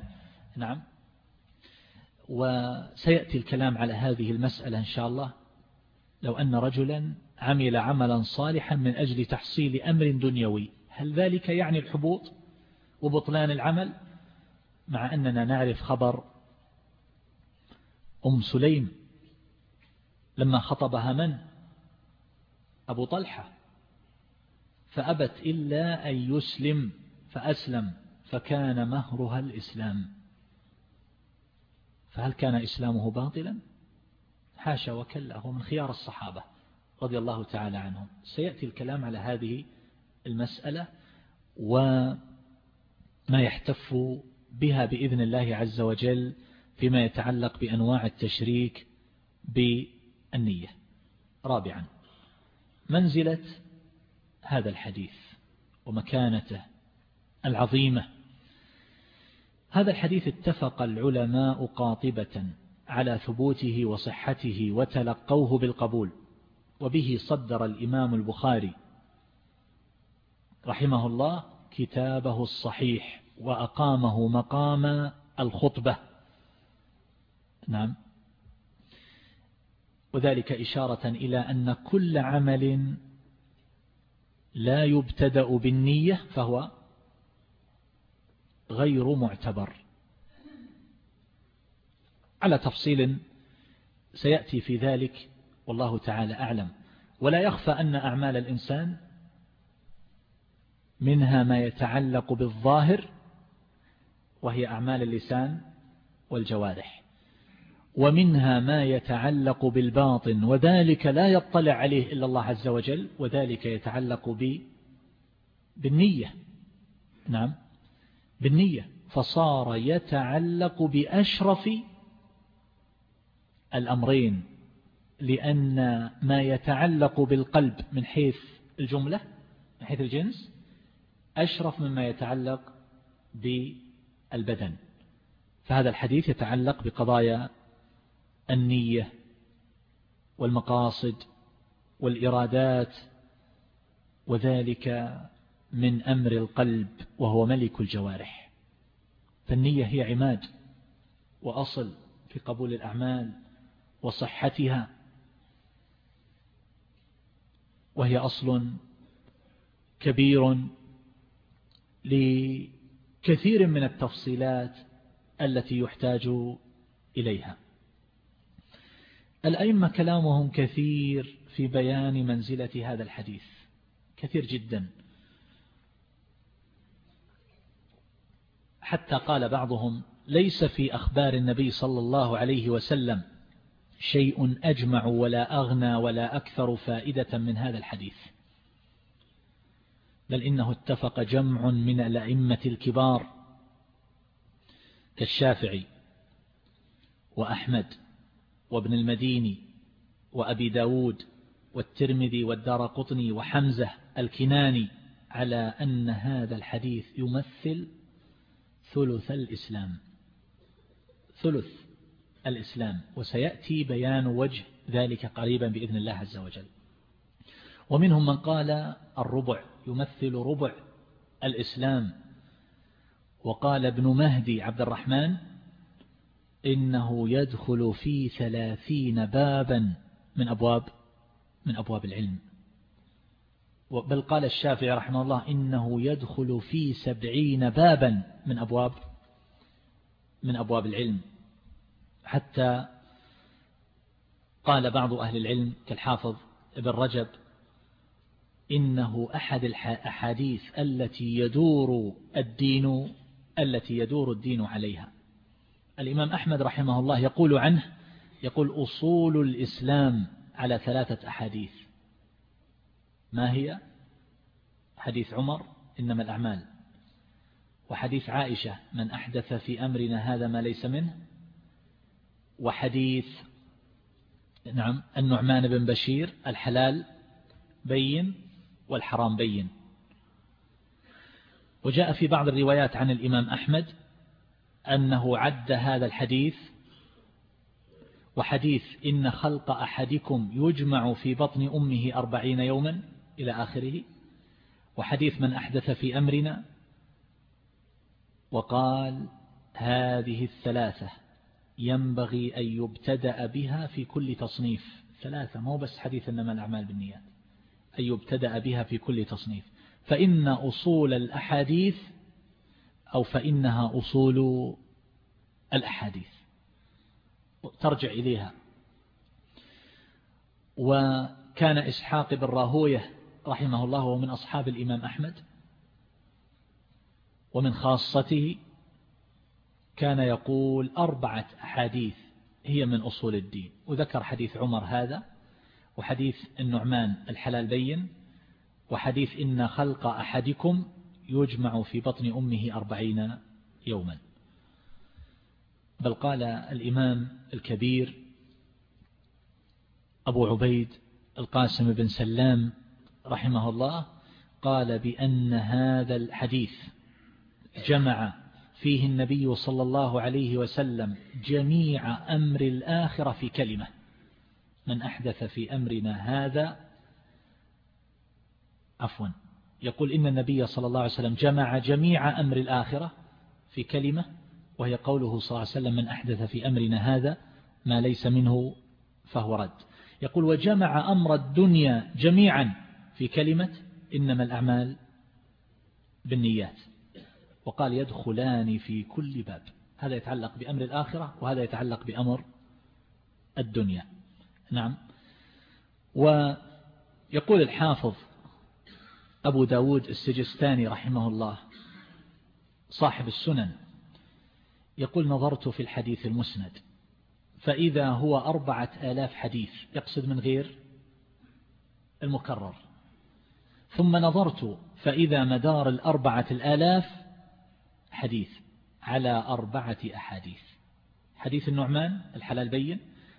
نعم. وسيأتي الكلام على هذه المسألة إن شاء الله. لو أن رجلا عمل عملا صالحا من أجل تحصيل أمر دنيوي هل ذلك يعني الحبوط وبطلان العمل؟ مع أننا نعرف خبر أم سليم لما خطبها من؟ أبو طلحة. فأبت إلا أن يسلم فأسلم فكان مهرها الإسلام. فهل كان إسلامه باطلا؟ حاشا وكلا هو من خيار الصحابة رضي الله تعالى عنهم. سيأتي الكلام على هذه المسألة وما يحتف بها بإذن الله عز وجل فيما يتعلق بأنواع التشريك بالنية. رابعا منزلة هذا الحديث ومكانته العظيمة. هذا الحديث اتفق العلماء قاطبة على ثبوته وصحته وتلقوه بالقبول وبه صدر الإمام البخاري رحمه الله كتابه الصحيح وأقامه مقام الخطبة. نعم. وذلك إشارة إلى أن كل عمل لا يبتدأ بالنية فهو غير معتبر. على تفصيل سيأتي في ذلك والله تعالى أعلم. ولا يخفى أن أعمال الإنسان منها ما يتعلق بالظاهر وهي أعمال اللسان والجوارح ومنها ما يتعلق بالباطن وذلك لا يطلع عليه إلا الله عز وجل وذلك يتعلق ب بالنية. نعم بالنية. فصار يتعلق بأشرف الأمرين لأن ما يتعلق بالقلب من حيث الجملة من حيث الجنس أشرف مما يتعلق بالبدن. فهذا الحديث يتعلق بقضايا النية والمقاصد والإرادات وذلك من أمر القلب وهو ملك الجوارح. فالنية هي عماد وأصل في قبول الأعمال. وصحتها وهي أصل كبير لكثير من التفصيلات التي يحتاج إليها. الأئمة كلامهم كثير في بيان منزلة هذا الحديث كثير جدا. حتى قال بعضهم ليس في أخبار النبي صلى الله عليه وسلم شيء أجمع ولا أغنى ولا أكثر فائدة من هذا الحديث. بل إنه اتفق جمع من الأئمة الكبار كالشافعي وأحمد وابن المديني وأبي داود والترمذي والدار قطني وحمزة الكناني على أن هذا الحديث يمثل ثلث الإسلام. ثلث. الإسلام وسيأتي بيان وجه ذلك قريبا بإذن الله عز وجل. ومنهم من قال الربع يمثل ربع الإسلام. وقال ابن مهدي عبد الرحمن إنه يدخل في ثلاثين بابا من أبواب من أبواب العلم. بل قال الشافعي رحمه الله إنه يدخل في سبعين بابا من أبواب من أبواب العلم. حتى قال بعض أهل العلم كالحافظ ابن رجب إنه أحد الأحاديث التي يدور الدين التي يدور الدين عليها. الإمام أحمد رحمه الله يقول عنه يقول أصول الإسلام على ثلاثة أحاديث. ما هي؟ حديث عمر إنما الأعمال. وحديث عائشة من أحدث في أمرنا هذا ما ليس منه. وحديث. نعم النعمان بن بشير الحلال بين والحرام بين. وجاء في بعض الروايات عن الإمام أحمد أنه عد هذا الحديث وحديث إن خلق أحدكم يجمع في بطن أمه أربعين يوما إلى آخره. وحديث من أحدث في أمرنا وقال هذه الثلاثة. ينبغي أن يبتدأ بها في كل تصنيف. ثلاثة مو بس حديث إنما الأعمال بالنيات. أن يبتدأ بها في كل تصنيف. فإن أصول الأحاديث أو فإنها أصول الأحاديث. ترجع إليها. وكان إسحاق بن راهوية رحمه الله ومن أصحاب الإمام أحمد. ومن خاصته كان يقول أربعة أحاديث هي من أصول الدين وذكر حديث عمر هذا وحديث النعمان الحلال بين وحديث إن خلق أحدكم يجمع في بطن أمه أربعين يوما. بل قال الإمام الكبير أبو عبيد القاسم بن سلام رحمه الله قال بأن هذا الحديث جمع فيه النبي صلى الله عليه وسلم جميع أمر الآخرة في كلمة. من أحدث في أمرنا هذا عفوا يقول إن النبي صلى الله عليه وسلم جمع جميع أمر الآخرة في كلمة وهي قوله صلى الله عليه وسلم من أحدث في أمرنا هذا ما ليس منه فهو رد. يقول وجمع أمر الدنيا جميعا في كلمة إنما الأعمال بالنيات. وقال يدخلان في كل باب. هذا يتعلق بأمر الآخرة وهذا يتعلق بأمر الدنيا. نعم. ويقول الحافظ أبو داود السجستاني رحمه الله صاحب السنن يقول نظرت في الحديث المسند فإذا هو أربعة آلاف حديث يقصد من غير المكرر. ثم نظرت فإذا مدار الأربعة الآلاف حديث على أربعة أحاديث. حديث النعمان الحلال بين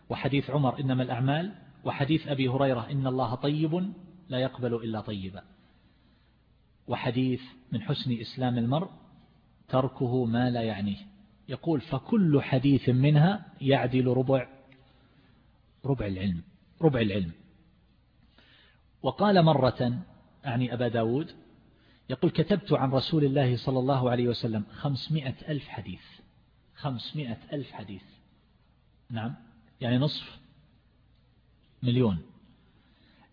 وحديث عمر إنما الأعمال وحديث أبي هريرة إن الله طيب لا يقبل إلا طيبا. وحديث من حسن إسلام المرء تركه ما لا يعنيه. يقول فكل حديث منها يعدل ربع ربع العلم ربع العلم. وقال مرة أعني أبا داود يقول كتبت عن رسول الله صلى الله عليه وسلم خمسمائة ألف حديث. خمسمائة ألف حديث. نعم. يعني نصف مليون.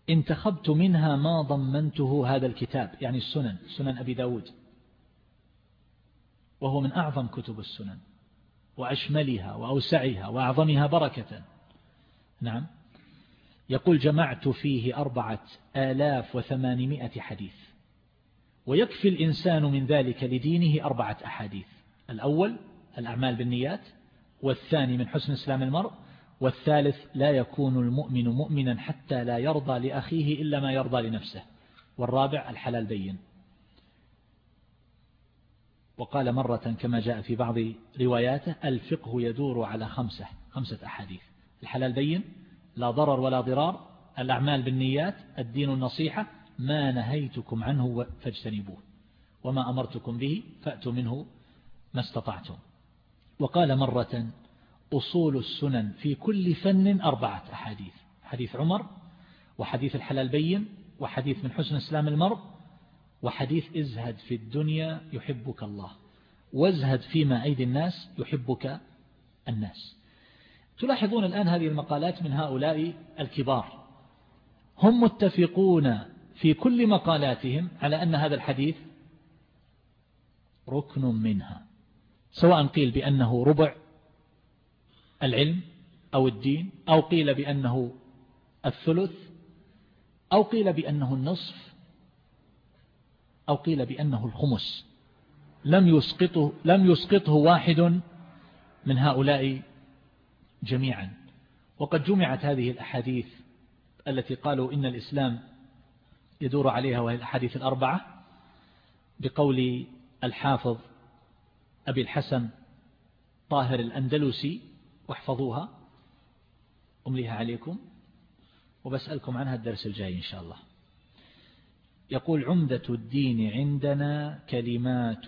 انتخبت منها ما ضمنته هذا الكتاب يعني السنن سنن أبي داود. وهو من أعظم كتب السنن. وأشملها وأوسعها وأعظمها بركة. نعم. يقول جمعت فيه أربعة آلاف وثمانمائة حديث. ويكفي الإنسان من ذلك لدينه أربعة أحاديث. الأول الأعمال بالنيات. والثاني من حسن إسلام المرء. والثالث لا يكون المؤمن مؤمنا حتى لا يرضى لأخيه إلا ما يرضى لنفسه. والرابع الحلال بين. وقال مرة كما جاء في بعض رواياته الفقه يدور على خمسة خمسة أحاديث. الحلال بين لا ضرر ولا ضرار. الأعمال بالنيات الدين النصيحة. ما نهيتكم عنه فاجتنبوه. وما أمرتكم به فأتوا منه ما استطعتم. وقال مرة أصول السنن في كل فن أربعة أحاديث. حديث عمر وحديث الحلال بين وحديث من حسن إسلام المرء وحديث ازهد في الدنيا يحبك الله. وازهد فيما أيدي الناس يحبك الناس. تلاحظون الآن هذه المقالات من هؤلاء الكبار. هم متفقون في كل مقالاتهم على أن هذا الحديث ركن منها سواء قيل بأنه ربع العلم أو الدين أو قيل بأنه الثلث أو قيل بأنه النصف أو قيل بأنه الخمس. لم يسقطه, لم يسقطه واحد من هؤلاء جميعا. وقد جمعت هذه الأحاديث التي قالوا إن الإسلام يدور عليها وهي الأحاديث الأربعة بقول الحافظ أبي الحسن طاهر الأندلسي واحفظوها أمليها عليكم وبسألكم عنها الدرس الجاي إن شاء الله. يقول عمدة الدين عندنا كلمات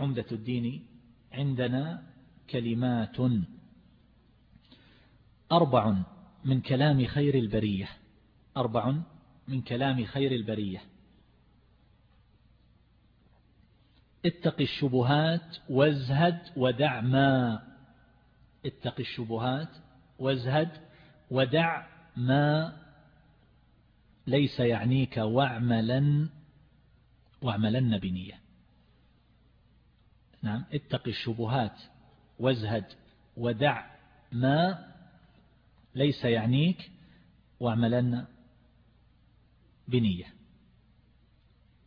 عمدة الدين عندنا كلمات. أربع من كلام خير البرية. أربع من كلام خير البرية. اتق الشبهات وازهد ودع ما. اتق الشبهات وازهد ودع ما. ليس يعنيك واعملا واعملن بنية. نعم اتق الشبهات وازهد ودع ما. ليس يعنيك واعملن بنية.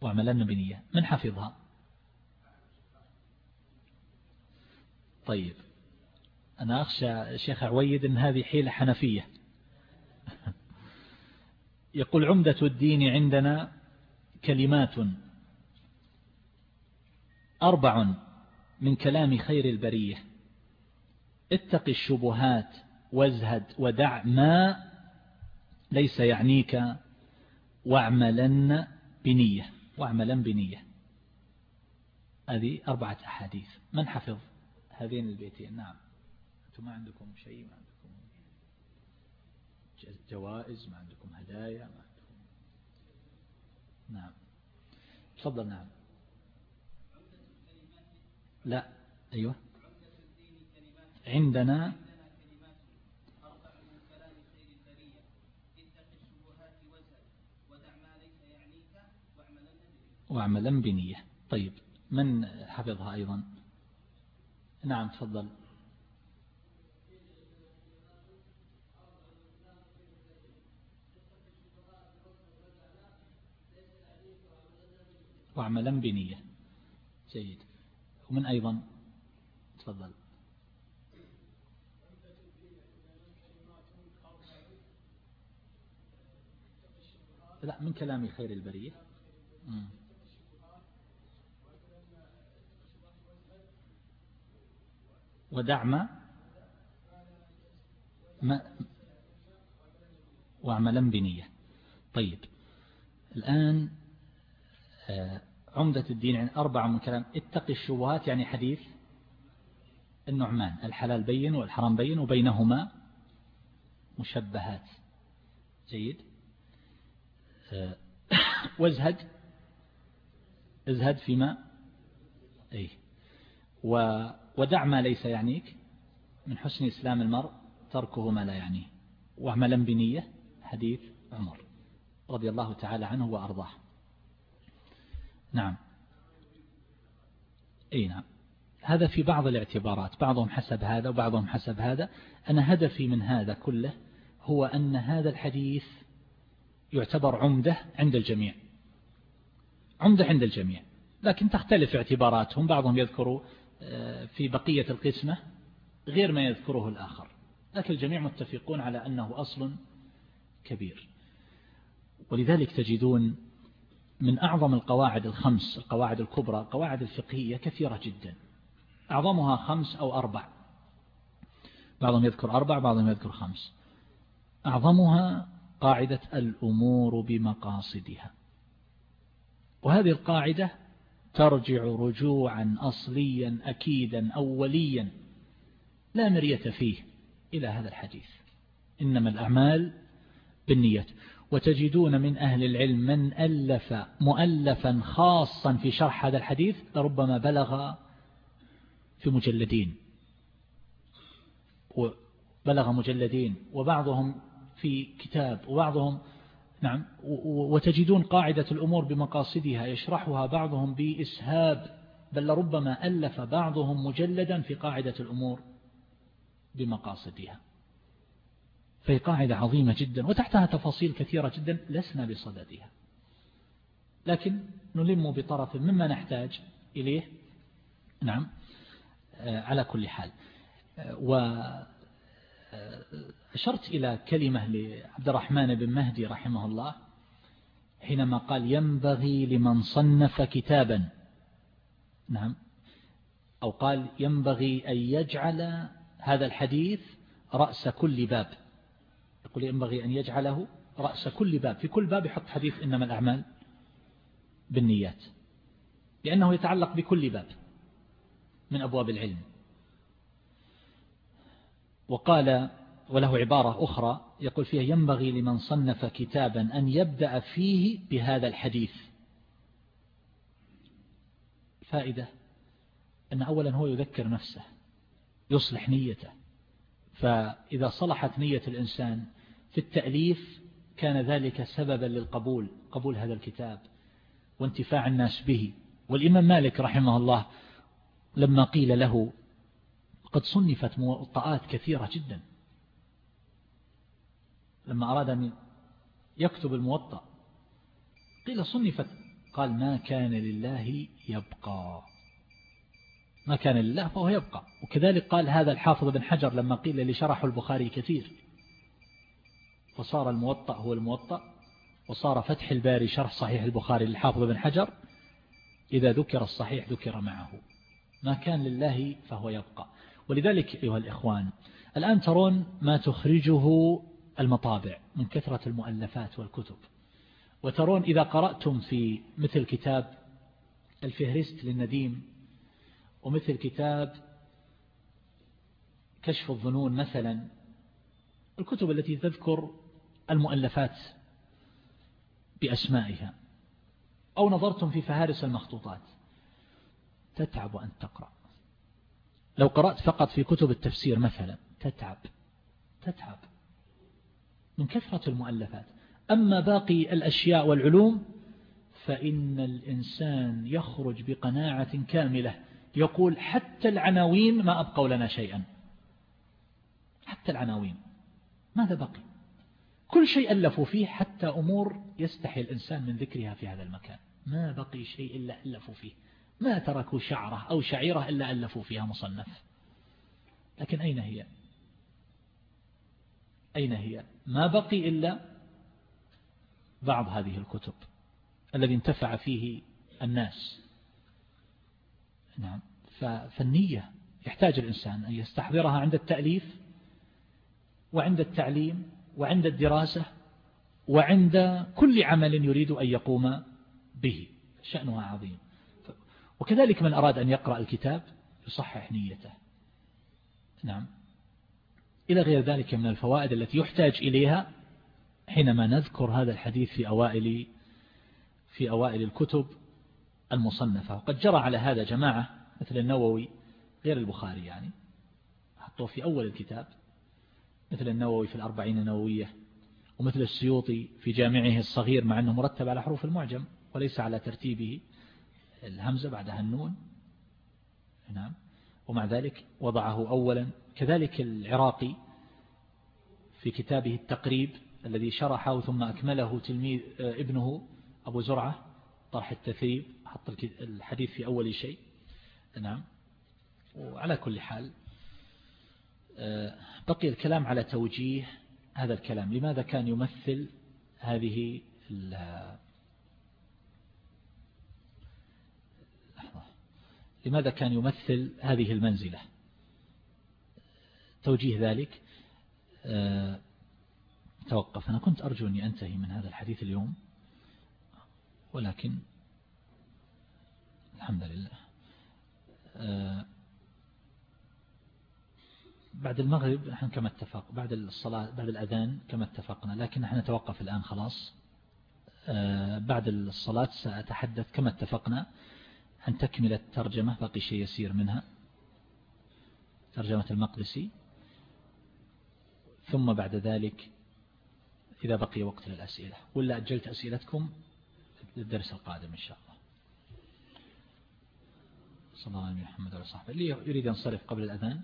واعملن بنية. من حفظها؟ طيب. أنا أخشى شيخ عويد أن هذه حيلة حنفية. يقول عمدة الدين عندنا كلمات. أربع من كلام خير البرية. اتق الشبهات وازهد ودع ما ليس يعنيك. واعملن بنية واعملا بنية. هذه أربعة أحاديث. من حفظ؟ هذين البيتين. نعم. أنتم ما عندكم شيء؟ ما عندكم جوائز؟ ما عندكم هدايا؟ ما عندكم نعم. تفضل. نعم. لا. أيوة. عندنا وأعملا بنية. طيب من حفظها أيضا؟ نعم تفضل. وأعملا بنية. جيد. ومن أيضا؟ تفضل. لا من كلام خير البرية. ودع ما واعملا بنية. طيب الآن آه، عمدة الدين عن أربعة من كلام. اتقي الشبهات يعني حديث النعمان. الحلال بين والحرام بين وبينهما مشبهات. جيد. آه، وازهد. ازهد فيما ودع ما ليس يعنيك من حسن إسلام المرء تركه ما لا يعنيه. واعملا بنية حديث عمر رضي الله تعالى عنه وأرضاه. نعم. أي نعم. هذا في بعض الاعتبارات بعضهم حسب هذا وبعضهم حسب هذا. أنا هدفي من هذا كله هو أن هذا الحديث يعتبر عمدة عند الجميع. عمدة عند الجميع. لكن تختلف اعتباراتهم بعضهم يذكر في بقية القسمة غير ما يذكره الآخر. لكن الجميع متفقون على أنه أصل كبير. ولذلك تجدون من أعظم القواعد الخمس القواعد الكبرى القواعد الفقهية كثيرة جدا. أعظمها خمس أو أربع. بعضهم يذكر أربع بعضهم يذكر خمس. أعظمها قاعدة الأمور بمقاصدها. وهذه القاعدة ترجع رجوعا أصليا أكيدا أوليا. لا مرية فيه إلى هذا الحديث. إنما الأعمال بالنية وتجدون من أهل العلم من ألف مؤلفا خاصا في شرح هذا الحديث لربما بلغ في مجلدين. بلغ مجلدين. وبعضهم في كتاب. وبعضهم نعم. وتجدون قاعدة الأمور بمقاصدها يشرحها بعضهم بإسهاب بل لربما ألف بعضهم مجلدا في قاعدة الأمور بمقاصدها. فهي قاعدة عظيمة جدا وتحتها تفاصيل كثيرة جدا لسنا بصددها. لكن نلم بطرف مما نحتاج إليه. نعم. آه، على كل حال. آه، وأشرت آه، إلى كلمة لعبد الرحمن بن مهدي رحمه الله حينما قال ينبغي لمن صنف كتابا نعم. أو قال ينبغي أن يجعل هذا الحديث رأس كل باب يقول ينبغي أن يجعله رأس كل باب في كل باب يحط حديث إنما الأعمال بالنيات لأنه يتعلق بكل باب من أبواب العلم. وقال وله عبارة أخرى يقول فيها ينبغي لمن صنف كتابا أن يبدأ فيه بهذا الحديث. فائدة أن أولا هو يذكر نفسه يصلح نيته. فإذا صلحت نية الإنسان في التأليف كان ذلك سببا للقبول قبول هذا الكتاب وانتفاع الناس به. والإمام مالك رحمه الله لما قيل له قد صنفت موطئات كثيرة جدا. لما أراد أن يكتب الموطأ قيل صنفت قال ما كان لله يبقى. ما كان لله فهو يبقى. وكذلك قال هذا الحافظ بن حجر لما قيل شرحوا البخاري كثير. فصار الموطأ هو الموطأ وصار فتح الباري شرح صحيح البخاري للحافظ بن حجر. إذا ذكر الصحيح ذكر معه. ما كان لله فهو يبقى. ولذلك أيها الإخوان الآن ترون ما تخرجه المطابع من كثرة المؤلفات والكتب. وترون إذا قرأتم في مثل كتاب الفهرست للنديم ومثل كتاب كشف الظنون مثلا الكتب التي تذكر المؤلفات بأسمائها. أو نظرتم في فهارس المخطوطات. تتعب أن تقرأ. لو قرأت فقط في كتب التفسير مثلا تتعب. تتعب. من كثرة المؤلفات. أما باقي الأشياء والعلوم فإن الإنسان يخرج بقناعة كاملة يقول حتى العناوين ما أبقوا لنا شيئا. حتى العناوين. ماذا بقي؟ كل شيء ألفوا فيه حتى أمور يستحي الإنسان من ذكرها في هذا المكان. ما بقي شيء إلا ألفوا فيه. ما تركوا شعرة أو شعيرة إلا ألفوا فيها مصنف. لكن أين هي؟ أين هي؟ ما بقي إلا بعض هذه الكتب الذي انتفع فيه الناس. نعم. فالنية يحتاج الإنسان أن يستحضرها عند التأليف وعند التعليم وعند الدراسة وعند كل عمل يريد أن يقوم به. شأنها عظيم. وكذلك من أراد أن يقرأ الكتاب يصحح نيته. نعم. إلى غير ذلك من الفوائد التي يحتاج إليها حينما نذكر هذا الحديث في أوائل في أوائل الكتب المصنفة. وقد جرى على هذا جماعة مثل النووي غير البخاري يعني. حطوه في أول الكتاب مثل النووي في الأربعين النووية ومثل السيوطي في جامعه الصغير مع أنه مرتب على حروف المعجم وليس على ترتيبه الهمزة بعدها النون. نعم. ومع ذلك وضعه أولا كذلك العراقي في كتابه التقريب الذي شرحه ثم أكمله تلميذ آه، ابنه أبو زرعة طرح التثريب حط الحديث في أول شيء. نعم. وعلى كل حال آه، بقي الكلام على توجيه هذا الكلام. لماذا كان يمثل هذه لماذا كان يمثل هذه المنزلة؟ توجيه ذلك آه، توقف. أنا كنت أرجو أني أنتهي من هذا الحديث اليوم ولكن الحمد لله. آه، بعد المغرب نحن كما اتفق بعد الصلاة بعد الأذان كما اتفقنا لكن نحن نتوقف الآن خلاص. آه، بعد الصلاة سأتحدث كما اتفقنا عن تكملة الترجمة باقي شيء يسير منها. ترجمة المقدسي. ثم بعد ذلك إذا بقي وقت للأسئلة. ولا أجلت أسئلتكم للدرس القادم إن شاء الله. صلى الله عليه محمد وصحبه. اللي يريد ينصرف قبل الأذان.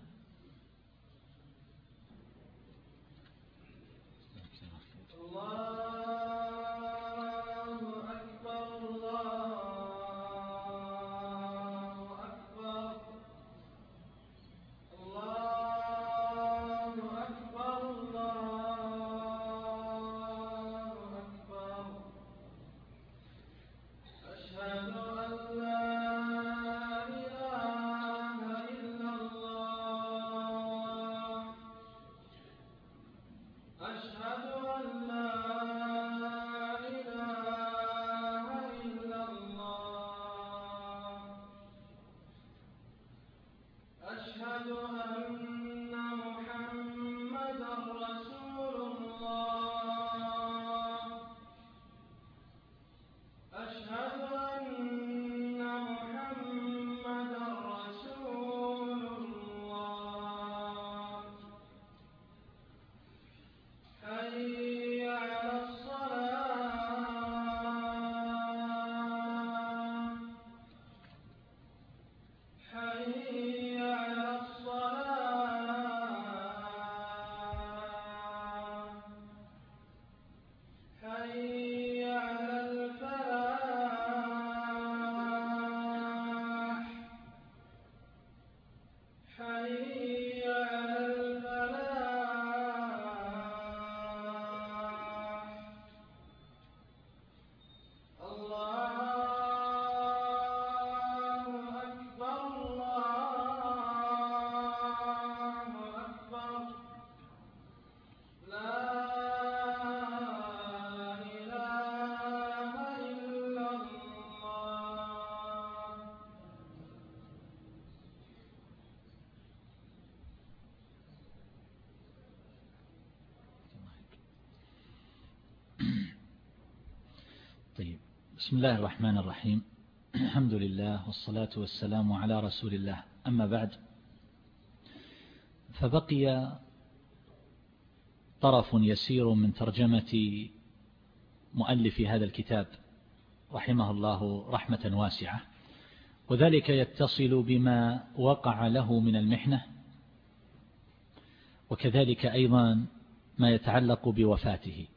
بسم الله الرحمن الرحيم. الحمد لله والصلاة والسلام على رسول الله. أما بعد فبقي طرف يسير من ترجمة مؤلف هذا الكتاب رحمه الله رحمة واسعة وذلك يتصل بما وقع له من المحنة وكذلك أيضا ما يتعلق بوفاته.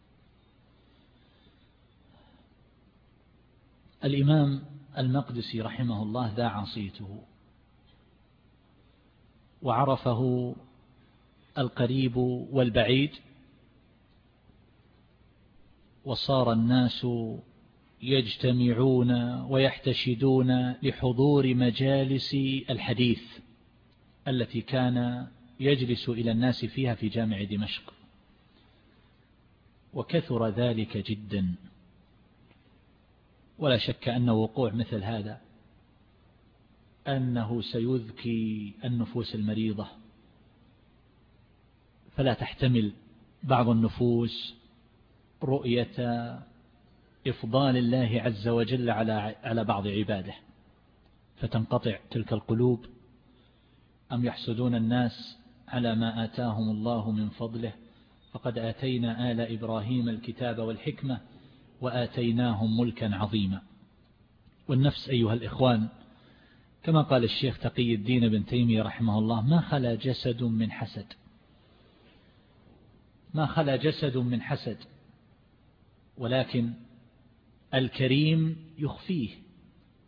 الإمام المقدسي رحمه الله ذاع صيته وعرفه القريب والبعيد وصار الناس يجتمعون ويحتشدون لحضور مجالس الحديث التي كان يجلس إلى الناس فيها في جامع دمشق. وكثر ذلك جدا. ولا شك أن وقوع مثل هذا أنه سيذكي النفوس المريضة. فلا تحتمل بعض النفوس رؤية إفضال الله عز وجل على على بعض عباده. فتنقطع تلك القلوب. أم يحسدون الناس على ما آتاهم الله من فضله؟ فقد آتينا آل إبراهيم الكتاب والحكمة وآتيناهم ملكا عظيما. والنفس أيها الإخوان كما قال الشيخ تقي الدين بن تيمية رحمه الله ما خلا جسد من حسد. ما خلا جسد من حسد. ولكن الكريم يخفيه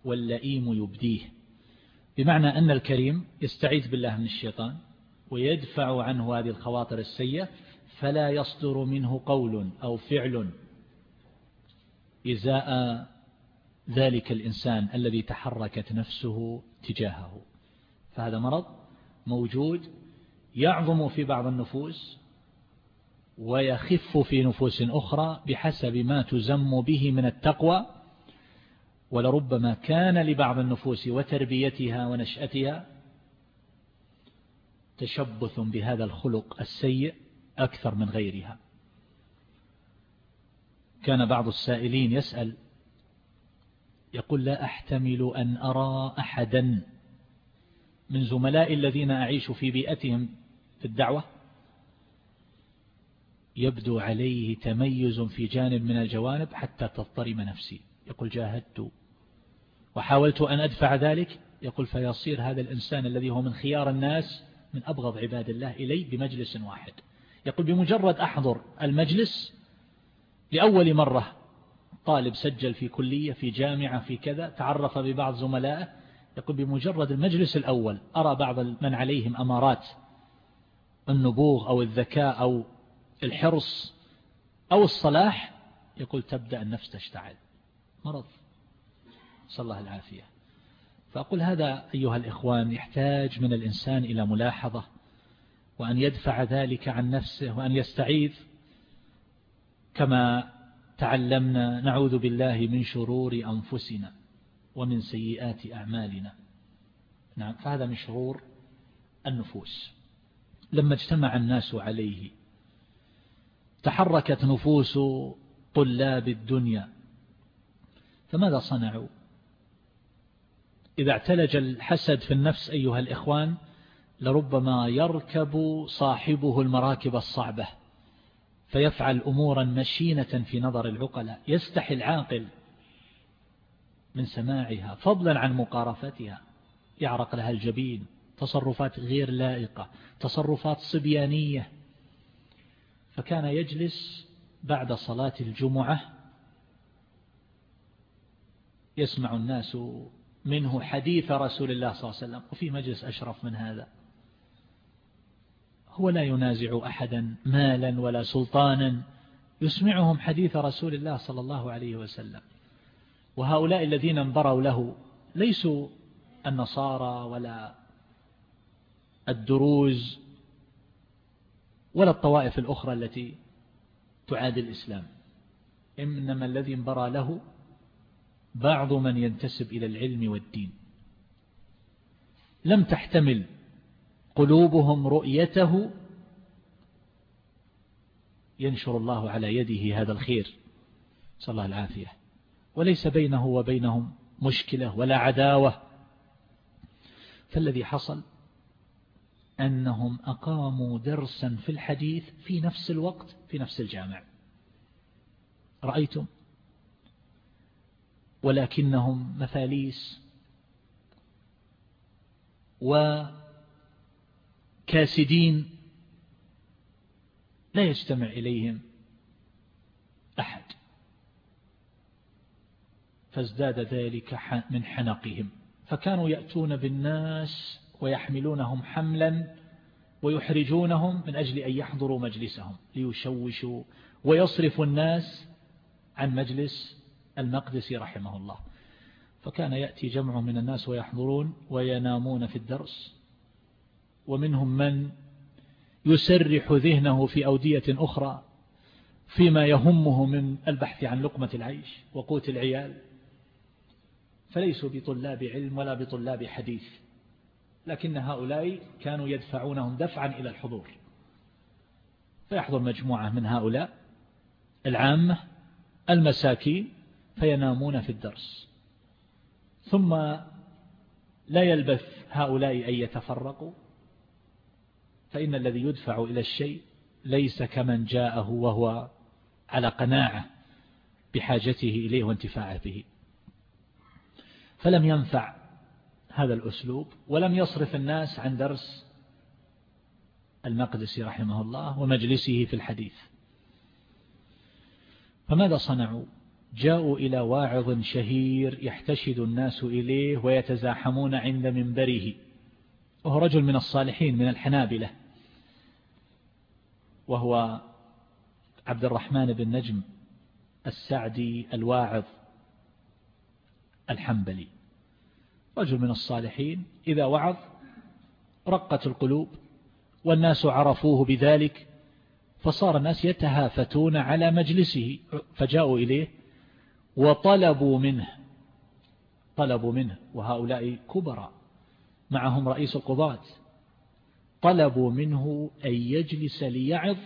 واللئيم يبديه. بمعنى أن الكريم يستعيذ بالله من الشيطان ويدفع عنه هذه الخواطر السيئة فلا يصدر منه قول أو فعل إزاء ذلك الإنسان الذي تحركت نفسه تجاهه. فهذا مرض موجود يعظم في بعض النفوس ويخف في نفوس أخرى بحسب ما تزم به من التقوى ولربما كان لبعض النفوس وتربيتها ونشأتها تشبث بهذا الخلق السيء أكثر من غيرها. كان بعض السائلين يسأل يقول لا أحتمل أن أرى أحدا من زملائي الذين أعيش في بيئتهم في الدعوة؟ يبدو عليه تميز في جانب من الجوانب حتى تضطرم نفسي. يقول جاهدت وحاولت أن أدفع ذلك. يقول فيصير هذا الإنسان الذي هو من خيار الناس من أبغض عباد الله إلي بمجلس واحد. يقول بمجرد أحضر المجلس لأول مرة طالب سجل في كلية في جامعة في كذا تعرف ببعض زملائه يقول بمجرد المجلس الأول أرى بعض من عليهم أمارات النبوغ أو الذكاء أو الحرص أو الصلاح يقول تبدأ النفس تشتعل. مرض. صلى الله العافية. فأقول هذا أيها الإخوان يحتاج من الإنسان إلى ملاحظة وأن يدفع ذلك عن نفسه وأن يستعيذ كما تعلمنا نعوذ بالله من شرور أنفسنا ومن سيئات أعمالنا. نعم فهذا من شرور النفوس. لما اجتمع الناس عليه تحركت نفوس طلاب الدنيا. فماذا صنعوا؟ إذا اعتلج الحسد في النفس أيها الإخوان لربما يركب صاحبه المراكب الصعبة. فيفعل أمورا مشينة في نظر العقلاء. يستحي العاقل من سماعها فضلا عن مقارفتها. يعرق لها الجبين تصرفات غير لائقة تصرفات صبيانية. فكان يجلس بعد صلاة الجمعة يسمع الناس منه حديث رسول الله صلى الله عليه وسلم. وفي مجلس أشرف من هذا. هو لا ينازع أحدا مالا ولا سلطانا. يسمعهم حديث رسول الله صلى الله عليه وسلم. وهؤلاء الذين انبروا له ليسوا النصارى ولا الدروز ولا الطوائف الأخرى التي تعادي الإسلام. إنما الذي انبرى له بعض من ينتسب إلى العلم والدين. لم تحتمل قلوبهم رؤيته ينشر الله على يده هذا الخير. صلى الله العافية. وليس بينه وبينهم مشكلة ولا عداوة. فالذي حصل أنهم أقاموا درسا في الحديث في نفس الوقت في نفس الجامع. رأيتم؟ ولكنهم مثاليس وكاسدين لا يجتمع إليهم أحد. فازداد ذلك من حنقهم. فكانوا يأتون بالناس ويحملونهم حملا ويحرجونهم من أجل أن يحضروا مجلسهم ليشوشوا ويصرفوا الناس عن مجلس المقدسي رحمه الله. فكان يأتي جمع من الناس ويحضرون وينامون في الدرس. ومنهم من يسرح ذهنه في أودية أخرى فيما يهمه من البحث عن لقمة العيش وقوت العيال. فليسوا بطلاب علم ولا بطلاب حديث لكن هؤلاء كانوا يدفعونهم دفعا إلى الحضور. فيحضر مجموعة من هؤلاء العامة المساكين فينامون في الدرس. ثم لا يلبث هؤلاء أن يتفرقوا فإن الذي يدفع إلى الشيء ليس كمن جاءه وهو على قناعة بحاجته إليه وانتفاعه به. فلم ينفع هذا الأسلوب ولم يصرف الناس عن درس المقدسي رحمه الله ومجلسه في الحديث. فماذا صنعوا؟ جاءوا إلى واعظ شهير يحتشد الناس إليه ويتزاحمون عند منبره. وهو رجل من الصالحين من الحنابلة. وهو عبد الرحمن بن نجم السعدي الواعظ الحنبلي. رجل من الصالحين. إذا وعظ رقت القلوب والناس عرفوه بذلك فصار الناس يتهافتون على مجلسه. فجاءوا إليه وطلبوا منه طلبوا منه وهؤلاء كبراء معهم رئيس القضاة طلبوا منه أن يجلس ليعظ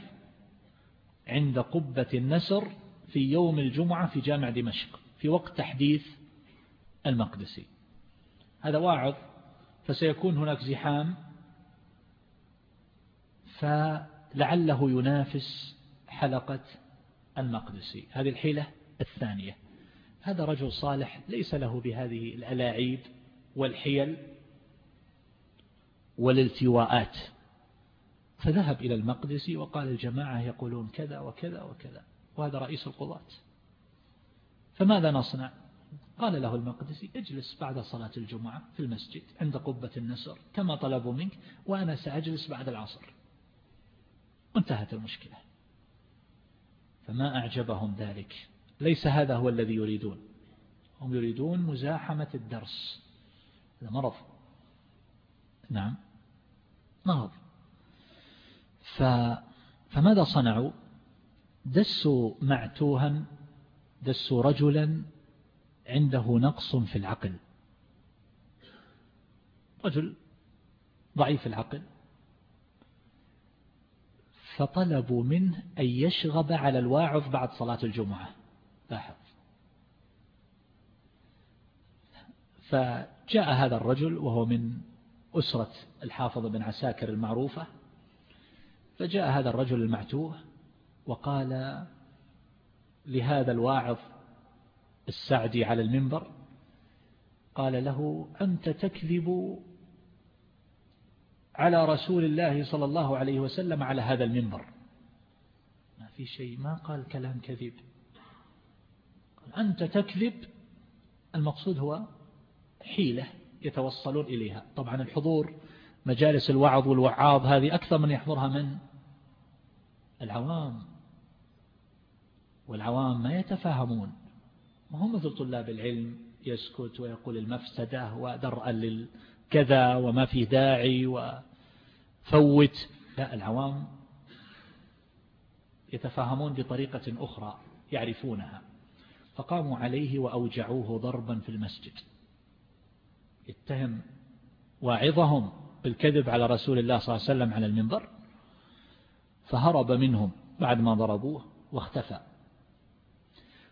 عند قبة النسر في يوم الجمعة في جامع دمشق في وقت تحديث المقدسي. هذا واعظ فسيكون هناك زحام فلعله ينافس حلقة المقدسي. هذه الحيلة الثانية. هذا رجل صالح ليس له بهذه الألاعيب والحيل. والالتواءات فذهب إلى المقدسي وقال الجماعة يقولون كذا وكذا وكذا وهذا رئيس القضاة. فماذا نصنع؟ قال له المقدسي اجلس بعد صلاة الجمعة في المسجد عند قبة النسر كما طلبوا منك وأنا سأجلس بعد العصر. وانتهت المشكلة. فما أعجبهم ذلك. ليس هذا هو الذي يريدون. هم يريدون مزاحمة الدرس. هذا مرض. نعم. مرض ف... فماذا صنعوا؟ دسوا معتوها دسوا رجلا عنده نقص في العقل. رجل ضعيف العقل. فطلبوا منه أن يشغب على الواعظ بعد صلاة الجمعة. لاحظ. فجاء هذا الرجل وهو من أسرة الحافظ بن عساكر المعروفة فجاء هذا الرجل المعتوه وقال لهذا الواعظ السعدي على المنبر قال له أنت تكذب على رسول الله صلى الله عليه وسلم على هذا المنبر. ما في شيء ما قال كلام كذب. أنت تكذب. المقصود هو حيلة. يتوصلون إليها. طبعا الحضور مجالس الوعظ والوعاظ هذه أكثر من يحضرها من؟ العوام. والعوام ما يتفاهمون. ما هم مثل طلاب العلم يسكت ويقول المفسدة ودرءا للكذا وما في داعي وفوت. لا العوام يتفاهمون بطريقة أخرى يعرفونها. فقاموا عليه وأوجعوه ضربا في المسجد. اتهم واعظهم بالكذب على رسول الله صلى الله عليه وسلم على المنبر فهرب منهم بعد ما ضربوه واختفى.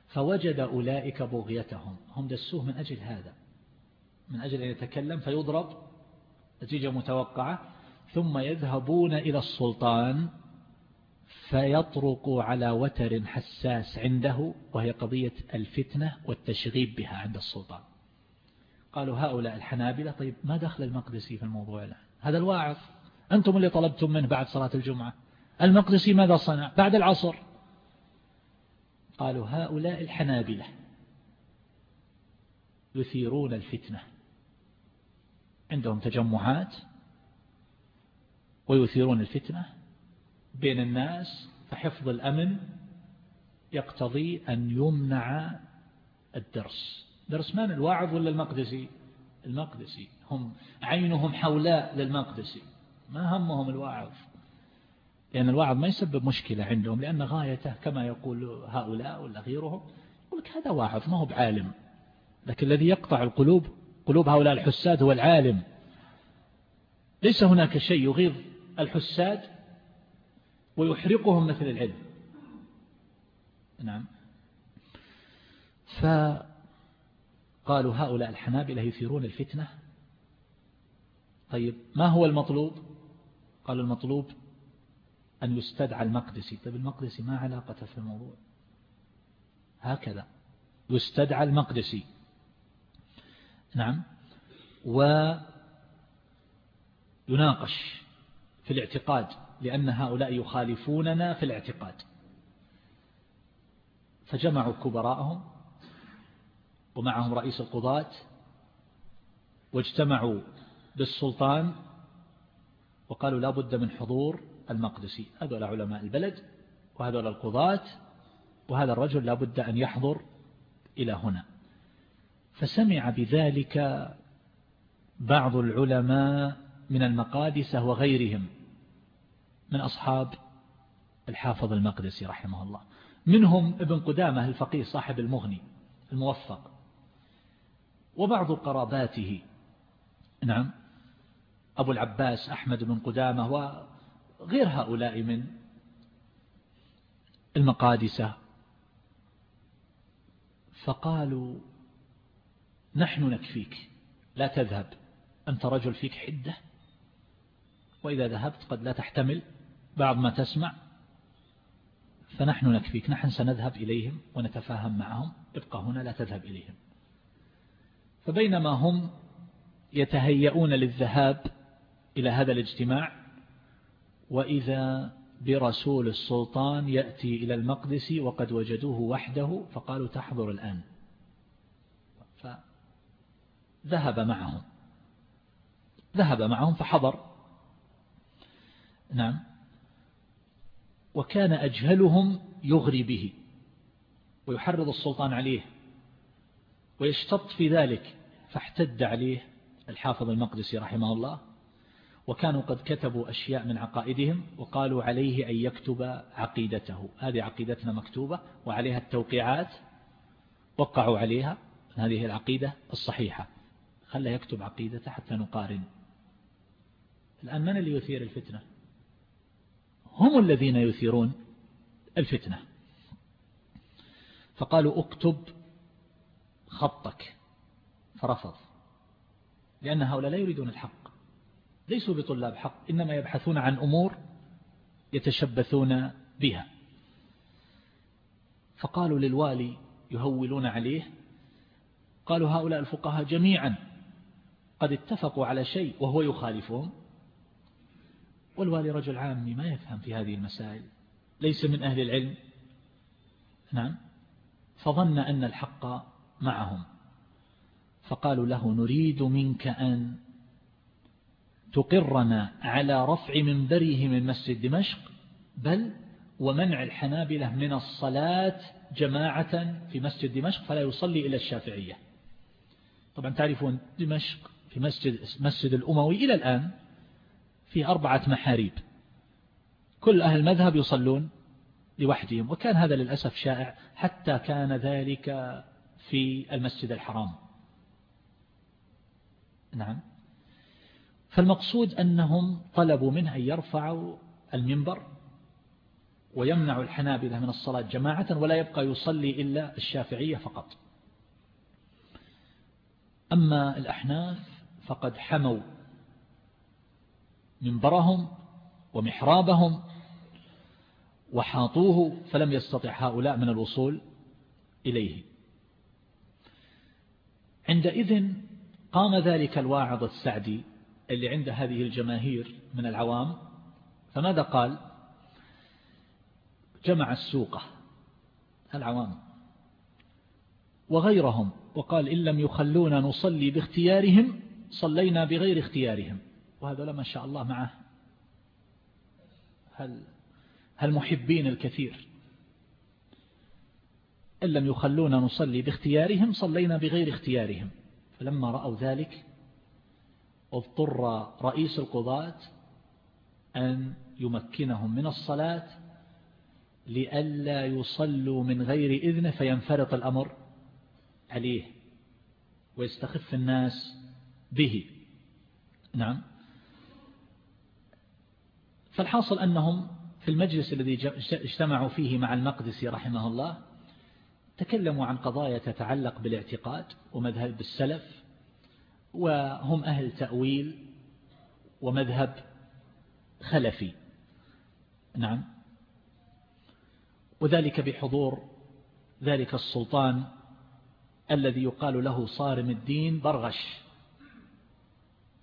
فوجد أولئك بغيتهم. هم دسوه من أجل هذا من أجل أن يتكلم فيضرب نتيجة متوقعة ثم يذهبون إلى السلطان فيطرق على وتر حساس عنده وهي قضية الفتنة والتشغيب بها عند السلطان. قالوا هؤلاء الحنابلة طيب ما دخل المقدسي في الموضوع الآن؟ هذا الواعظ. أنتم اللي طلبتم منه بعد صلاة الجمعة. المقدسي ماذا صنع بعد العصر؟ قالوا هؤلاء الحنابلة يثيرون الفتنة. عندهم تجمعات ويثيرون الفتنة بين الناس فحفظ الأمن يقتضي أن يمنع الدرس. درس من؟ الواعظ ولا المقدسي؟ المقدسي. هم عينهم حولاء للمقدسي. ما همهم الواعظ؟ لأن الواعظ ما يسبب مشكلة عندهم لأن غايته كما يقول هؤلاء ولا غيرهم يقول لك هذا واعظ ما هو بعالم. لكن الذي يقطع القلوب قلوب هؤلاء الحساد هو العالم. ليس هناك شيء يغيظ الحساد ويحرقهم مثل العلم. نعم. فقالوا هؤلاء الحنابلة يثيرون الفتنة؟ طيب ما هو المطلوب؟ قالوا المطلوب أن يستدعى المقدسي. طيب المقدسي ما علاقة في الموضوع؟ هكذا يستدعى المقدسي. نعم ويناقش في الاعتقاد لأن هؤلاء يخالفوننا في الاعتقاد. فجمعوا كبراءهم ومعهم رئيس القضاة واجتمعوا بالسلطان وقالوا لا بد من حضور المقدسي. هذول علماء البلد وهذول القضاة وهذا الرجل لا بد أن يحضر إلى هنا. فسمع بذلك بعض العلماء من المقادسة وغيرهم من أصحاب الحافظ المقدسي رحمه الله. منهم ابن قدامة الفقيه صاحب المغني الموفق. وبعض قراباته. نعم. أبو العباس أحمد بن قدامة وغير هؤلاء من المقادسة. فقالوا نحن نكفيك. لا تذهب. أنت رجل فيك حدة. وإذا ذهبت قد لا تحتمل. بعض ما تسمع. فنحن نكفيك. نحن سنذهب إليهم ونتفاهم معهم. ابقى هنا لا تذهب إليهم. فبينما هم يتهيئون للذهاب إلى هذا الاجتماع وإذا برسول السلطان يأتي إلى المقدس وقد وجدوه وحده فقالوا تحضر الآن. فذهب معهم. ذهب معهم فحضر. نعم. وكان أجهلهم يغري به ويحرض السلطان عليه. ويشتط في ذلك فاحتد عليه الحافظ المقدسي رحمه الله. وكانوا قد كتبوا أشياء من عقائدهم وقالوا عليه أن يكتب عقيدته. هذه عقيدتنا مكتوبة وعليها التوقيعات وقعوا عليها هذه العقيدة الصحيحة. خلى يكتب عقيدته حتى نقارن. الآن من اللي يثير الفتنة؟ هم الذين يثيرون الفتنة. فقالوا اكتب خطك. فرفض. لأن هؤلاء لا يريدون الحق. ليسوا بطلاب حق. إنما يبحثون عن أمور يتشبثون بها. فقالوا للوالي يهولون عليه قالوا هؤلاء الفقهاء جميعا قد اتفقوا على شيء وهو يخالفهم. والوالي رجل عامي ما يفهم في هذه المسائل ليس من أهل العلم. نعم. فظن أن الحق معهم. فقالوا له نريد منك أن تقرنا على رفع منبره من مسجد دمشق بل ومنع الحنابلة من الصلاة جماعة في مسجد دمشق فلا يصلي إلى الشافعية. طبعا تعرفون دمشق في مسجد, مسجد الأموي إلى الآن في أربعة محاريب. كل أهل المذهب يصلون لوحدهم وكان هذا للأسف شائع حتى كان ذلك في المسجد الحرام. نعم. فالمقصود أنهم طلبوا منه أن يرفعوا المنبر ويمنع الحنابلة من الصلاة جماعة ولا يبقى يصلي إلا الشافعية فقط. أما الأحناف فقد حموا منبرهم ومحرابهم وحاطوه فلم يستطع هؤلاء من الوصول إليه. عندئذ قام ذلك الواعظ السعدي اللي عنده هذه الجماهير من العوام فماذا قال؟ جمع السوقة العوام وغيرهم وقال إن لم يخلونا نصلي باختيارهم صلينا بغير اختيارهم. وهذا ما شاء الله معه هل المحبين الكثير. إن لم يخلونا نصلي باختيارهم صلينا بغير اختيارهم. فلما رأوا ذلك اضطر رئيس القضاة أن يمكنهم من الصلاة لئلا يصلوا من غير إذنه فينفرط الأمر عليه ويستخف الناس به. نعم. فالحاصل أنهم في المجلس الذي اجتمعوا فيه مع المقدسي رحمه الله تكلموا عن قضايا تتعلق بالاعتقاد ومذهب السلف وهم أهل تأويل ومذهب خلفي. نعم. وذلك بحضور ذلك السلطان الذي يقال له صارم الدين برغش.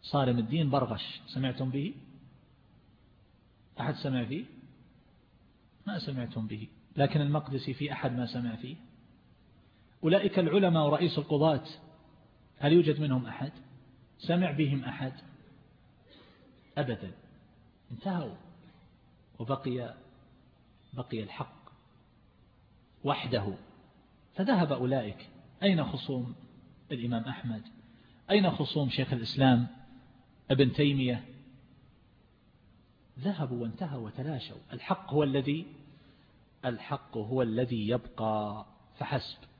صارم الدين برغش. سمعتم به؟ أحد سمع فيه؟ ما سمعتم به. لكن المقدسي في أحد ما سمع فيه. أولئك العلماء ورئيس القضاة هل يوجد منهم أحد؟ سمع بهم أحد؟ أبدا. انتهوا. وبقي بقي الحق وحده. فذهب أولئك. أين خصوم الإمام أحمد؟ أين خصوم شيخ الإسلام ابن تيمية؟ ذهبوا وانتهوا وتلاشوا. الحق هو الذي الحق هو الذي يبقى. فحسب.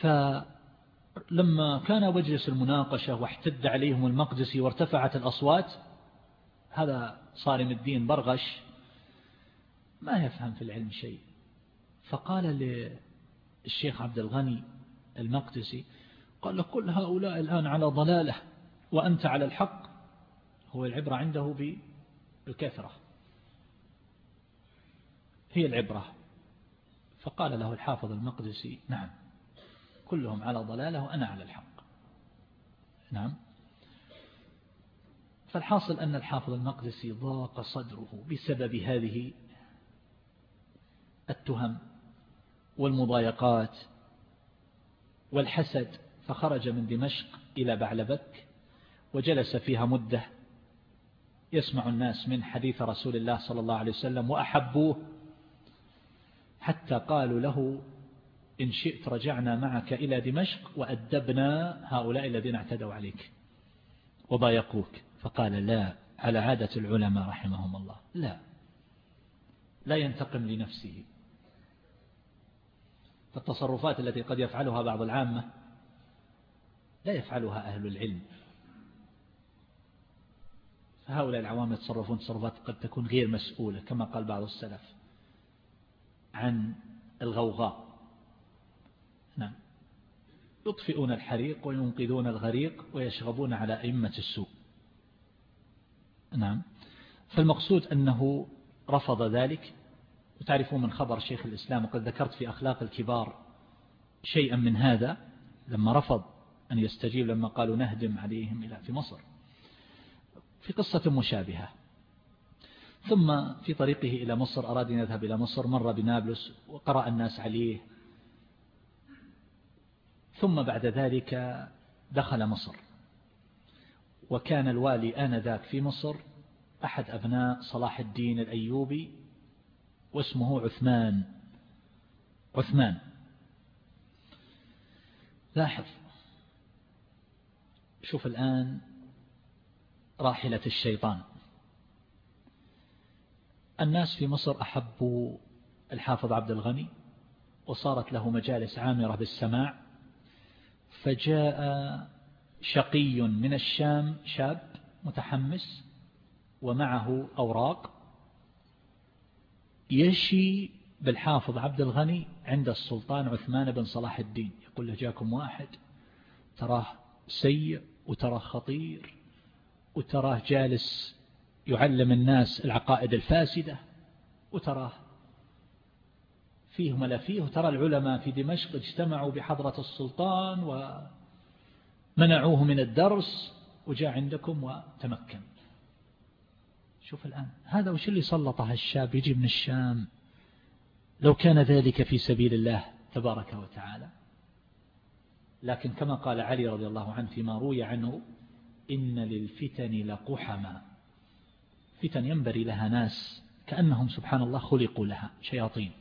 فلما كان مجلس المناقشة واحتد عليهم المقدسي وارتفعت الأصوات هذا صارم الدين برغش ما يفهم في العلم شيء. فقال للشيخ عبد الغني المقدسي قال له كل هؤلاء الآن على ضلالة وأنت على الحق. هو العبرة عنده بالكثرة. هي العبرة. فقال له الحافظ المقدسي نعم. كلهم على ضلالة وأنا على الحق. نعم. فالحاصل أن الحافظ المقدسي ضاق صدره بسبب هذه التهم والمضايقات والحسد فخرج من دمشق إلى بعلبك وجلس فيها مدة يسمع الناس من حديث رسول الله صلى الله عليه وسلم وأحبوه حتى قالوا له إن شئت رجعنا معك إلى دمشق وأدبنا هؤلاء الذين اعتدوا عليك وضايقوك. فقال لا على عادة العلماء رحمهم الله. لا لا ينتقم لنفسه. فالتصرفات التي قد يفعلها بعض العامة لا يفعلها أهل العلم. فهؤلاء العوام يتصرفون تصرفات قد تكون غير مسؤولة كما قال بعض السلف عن الغوغاء. يطفئون الحريق وينقذون الغريق ويشغبون على أئمة السوء. نعم. فالمقصود أنه رفض ذلك. وتعرفون من خبر شيخ الإسلام وقد ذكرت في أخلاق الكبار شيئا من هذا لما رفض أن يستجيب لما قالوا نهدم عليهم إلى في مصر في قصة مشابهة. ثم في طريقه إلى مصر أراد أن يذهب إلى مصر مر بنابلس وقرأ الناس عليه ثم بعد ذلك دخل مصر. وكان الوالي آنذاك في مصر أحد أبناء صلاح الدين الأيوبي واسمه عثمان. عثمان. لاحظ. شوف الآن راحلة الشيطان. الناس في مصر أحبوا الحافظ عبد الغني وصارت له مجالس عامرة بالسماع فجاء شقي من الشام شاب متحمس ومعه أوراق يشي بالحافظ عبد الغني عند السلطان عثمان بن صلاح الدين. يقول له جاكم واحد تراه سيء وتراه خطير وتراه جالس يعلم الناس العقائد الفاسدة وتراه فيه ما لا فيه. وترى العلماء في دمشق اجتمعوا بحضرة السلطان ومنعوه من الدرس وجاء عندكم وتمكن. شوف الآن هذا وش اللي سلطه الشاب؟ يجي من الشام. لو كان ذلك في سبيل الله تبارك وتعالى. لكن كما قال علي رضي الله عنه فيما روي عنه إن للفتن لقحما. فتن ينبري لها ناس كأنهم سبحان الله خلقوا لها شياطين.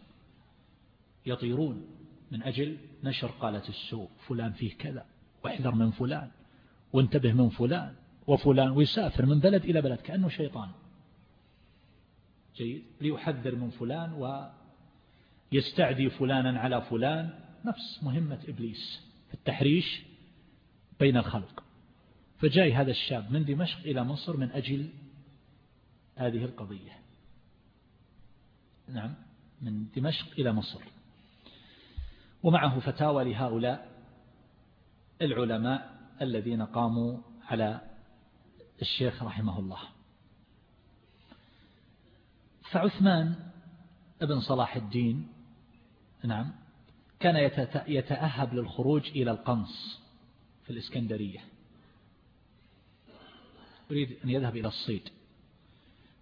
يطيرون من أجل نشر قالة السوء. فلان فيه كذا واحذر من فلان وانتبه من فلان وفلان ويسافر من بلد إلى بلد كأنه شيطان. جيد. ليحذر من فلان ويستعدي فلانا على فلان. نفس مهمة إبليس في التحريش بين الخلق. فجاء هذا الشاب من دمشق إلى مصر من أجل هذه القضية. نعم من دمشق إلى مصر. ومعه فتاوى لهؤلاء العلماء الذين قاموا على الشيخ رحمه الله. فعثمان ابن صلاح الدين نعم كان يتأهب للخروج إلى القنص في الإسكندرية. يريد أن يذهب إلى الصيد.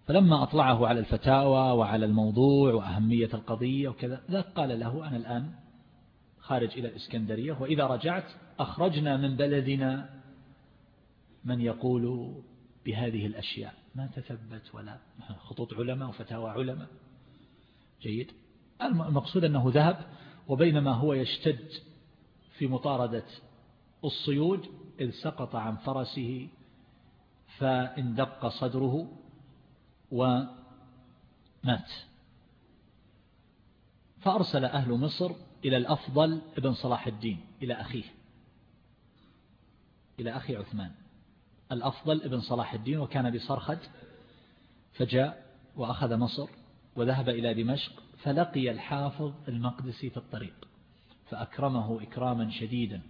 فلما أطلعه على الفتاوى وعلى الموضوع وأهمية القضية وكذا ذاك قال له أنا الآن خارج إلى الإسكندرية وإذا رجعت أخرجنا من بلدنا من يقول بهذه الأشياء. ما تثبت ولا خطوط علماء وفتاوى علماء. جيد. المقصود أنه ذهب وبينما هو يشتد في مطاردة الصيود إذ سقط عن فرسه فاندق صدره ومات. فأرسل أهل مصر إلى الأفضل ابن صلاح الدين إلى أخيه. إلى أخي عثمان. الأفضل ابن صلاح الدين وكان بصرخد فجاء وأخذ مصر وذهب إلى دمشق فلقي الحافظ المقدسي في الطريق فأكرمه إكراما شديدا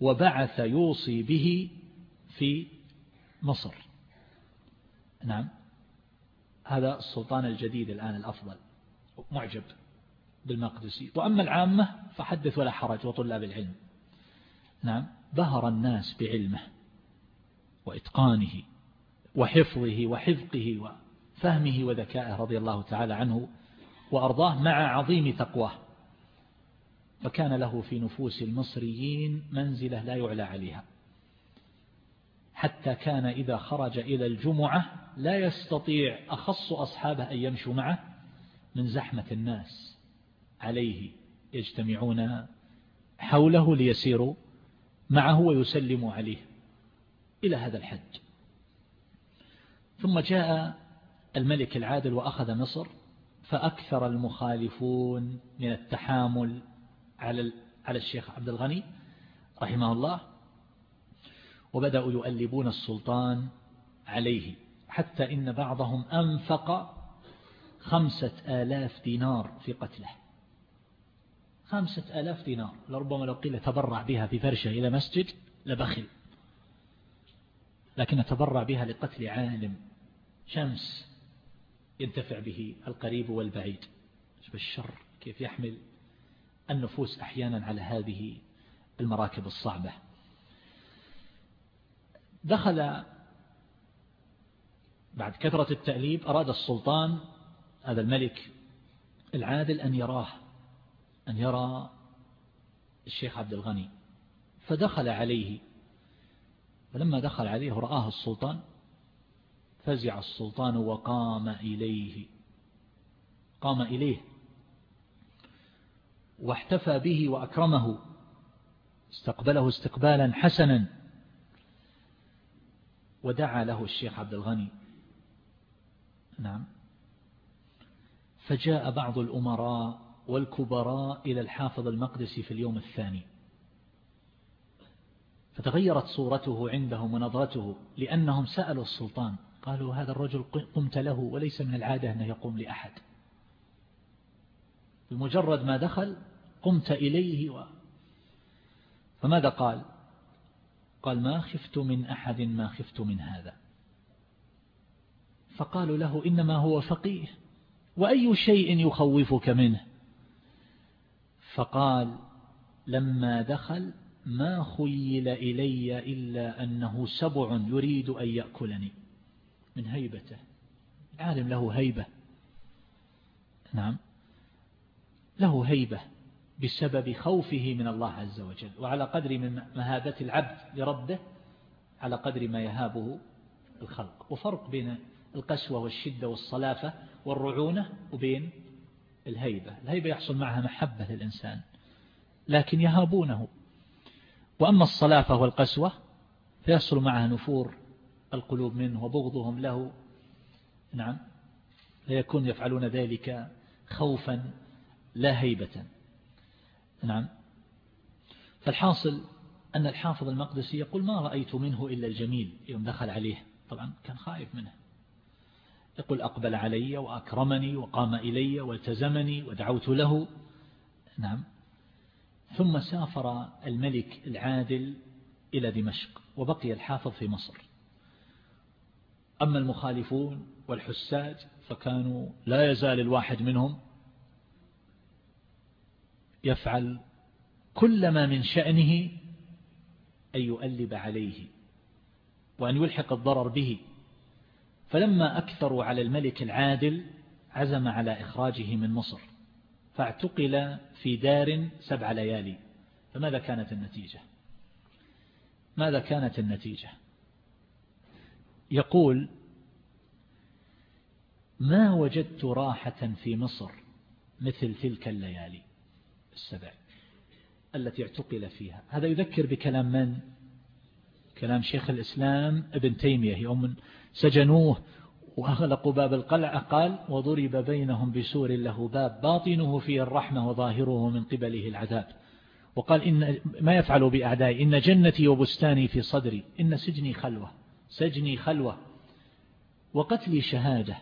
وبعث يوصي به في مصر. نعم هذا السلطان الجديد الآن الأفضل معجب. بالمقدسي وأما العامة فحدث ولا حرج وطلاب العلم. نعم بهر الناس بعلمه وإتقانه وحفظه وحفظه وفهمه وذكائه رضي الله تعالى عنه وأرضاه مع عظيم تقواه. فكان له في نفوس المصريين منزلة لا يعلى عليها. حتى كان إذا خرج إلى الجمعة لا يستطيع أخص أصحابه أن يمشوا معه من زحمة الناس. عليه يجتمعون حوله ليسيروا معه ويسلموا عليه إلى هذا الحد ثم جاء الملك العادل وأخذ مصر فأكثر المخالفون من التحامل على على الشيخ عبد الغني رحمه الله وبدأوا يؤلبون السلطان عليه حتى إن بعضهم أنفق خمسة آلاف دينار في قتله. خمسة آلاف دينار. لربما لو قيل تبرع بها في فرشة إلى مسجد لبخل. لكن تبرع بها لقتل عالم. شمس ينتفع به القريب والبعيد. الشر كيف يحمل النفوس أحيانا على هذه المراكب الصعبة. دخل بعد كثرة التأليب أراد السلطان هذا الملك العادل أن يراه. أن يرى الشيخ عبد الغني فدخل عليه فلما دخل عليه رآه السلطان فزع السلطان وقام إليه قام إليه واحتفى به وأكرمه استقبله استقبالا حسنا ودعا له الشيخ عبد الغني. نعم. فجاء بعض الأمراء والكبراء إلى الحافظ المقدسي في اليوم الثاني. فتغيرت صورته عندهم ونظرته لأنهم سألوا السلطان. قالوا هذا الرجل قمت له وليس من العادة أنه يقوم لأحد. بمجرد ما دخل قمت إليه و... فماذا قال؟ قال ما خفت من أحد ما خفت من هذا. فقالوا له إنما هو فقيه وأي شيء يخوفك منه؟ فقال لما دخل ما خيل إلي إلا أنه سبع يريد أن يأكلني. من هيبته العالم له هيبة. نعم له هيبة بسبب خوفه من الله عز وجل. وعلى قدر من مهابة العبد لربه على قدر ما يهابه الخلق. وفرق بين القسوة والشدة والصلافة والرعونة وبين الهيبة. الهيبة يحصل معها محبة للإنسان لكن يهابونه. وأما الصلافة والقسوة فيحصل معها نفور القلوب منه وبغضهم له. نعم. فيكون يفعلون ذلك خوفا لا هيبة. نعم. فالحاصل أن الحافظ المقدسي يقول ما رأيت منه إلا الجميل يوم دخل عليه. طبعا كان خائف منه. يقول أقبل علي وأكرمني وقام إلي والتزمني ودعوت له. نعم. ثم سافر الملك العادل إلى دمشق وبقي الحافظ في مصر. أما المخالفون والحساج فكانوا لا يزال الواحد منهم يفعل كل ما من شأنه أن يؤلب عليه وأن يلحق الضرر به. فلما أكثروا على الملك العادل عزم على إخراجه من مصر فاعتقل في دار سبع ليالي. فماذا كانت النتيجة؟ ماذا كانت النتيجة؟ يقول ما وجدت راحة في مصر مثل تلك الليالي السبع التي اعتقل فيها. هذا يذكر بكلام من؟ كلام شيخ الإسلام ابن تيمية يوم سجنوه وأغلقوا باب القلعة قال وضرب بينهم بسور له باب باطنه فيه الرحمة وظاهره من قبله العذاب. وقال إن ما يفعل بأعدائي إن جنتي وبستاني في صدري إن سجني خلوة سجني خلوة وقتلي شهادة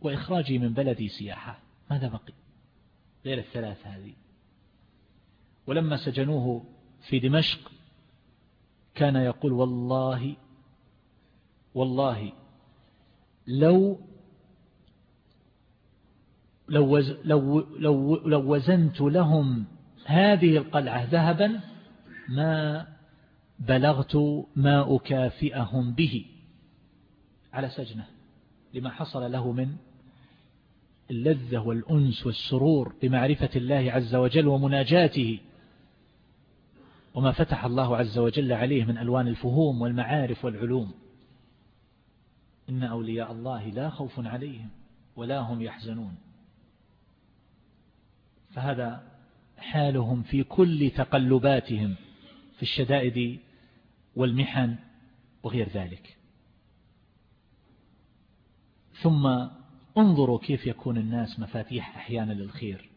وإخراجي من بلدي سياحة. ماذا بقي؟ غير الثلاث هذه. ولما سجنوه في دمشق كان يقول والله والله لو لو, لو, لو, لو وزنت لهم هذه القلعة ذهبا ما بلغت ما أكافئهم به. على سجنة لما حصل له من اللذة والأنس والسرور بمعرفة الله عز وجل ومناجاته. وما فتح الله عز وجل عليه من ألوان الفهوم والمعارف والعلوم. إن أولياء الله لا خوف عليهم ولا هم يحزنون. فهذا حالهم في كل تقلباتهم في الشدائد والمحن وغير ذلك. ثم انظروا كيف يكون الناس مفاتيح أحيانا للخير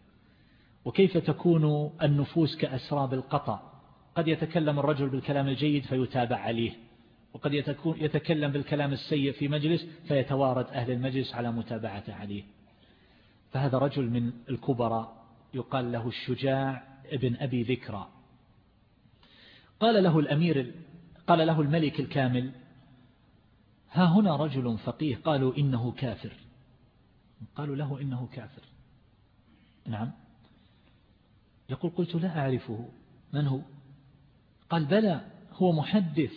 وكيف تكون النفوس كأسراب القطع. قد يتكلم الرجل بالكلام الجيد فيتابع عليه وقد يتكلم بالكلام السيء في مجلس فيتوارد أهل المجلس على متابعته عليه. فهذا رجل من الكبراء يقال له الشجاع ابن أبي ذكرى. قال له الأمير قال له الملك الكامل ها هنا رجل فقيه قالوا إنه كافر. قالوا له إنه كافر. نعم. يقول قلت لا أعرفه. من هو؟ قال بلى هو محدث.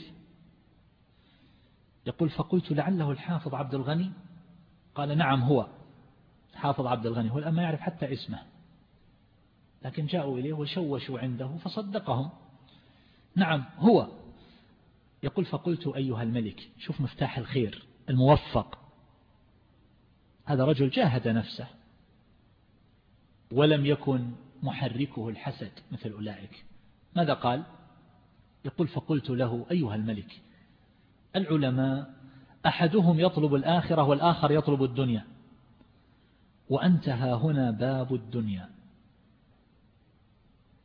يقول فقلت لعله الحافظ عبد الغني؟ قال نعم هو حافظ عبد الغني هو الآن ما يعرف حتى اسمه. لكن جاءوا إليه وشوشوا عنده فصدقهم. نعم هو. يقول فقلت أيها الملك شوف مفتاح الخير الموفق. هذا رجل جاهد نفسه. ولم يكن محركه الحسد مثل أولئك. ماذا قال؟ يقول فقلت له أيها الملك العلماء أحدهم يطلب الآخرة والآخر يطلب الدنيا وأنت ها هنا باب الدنيا.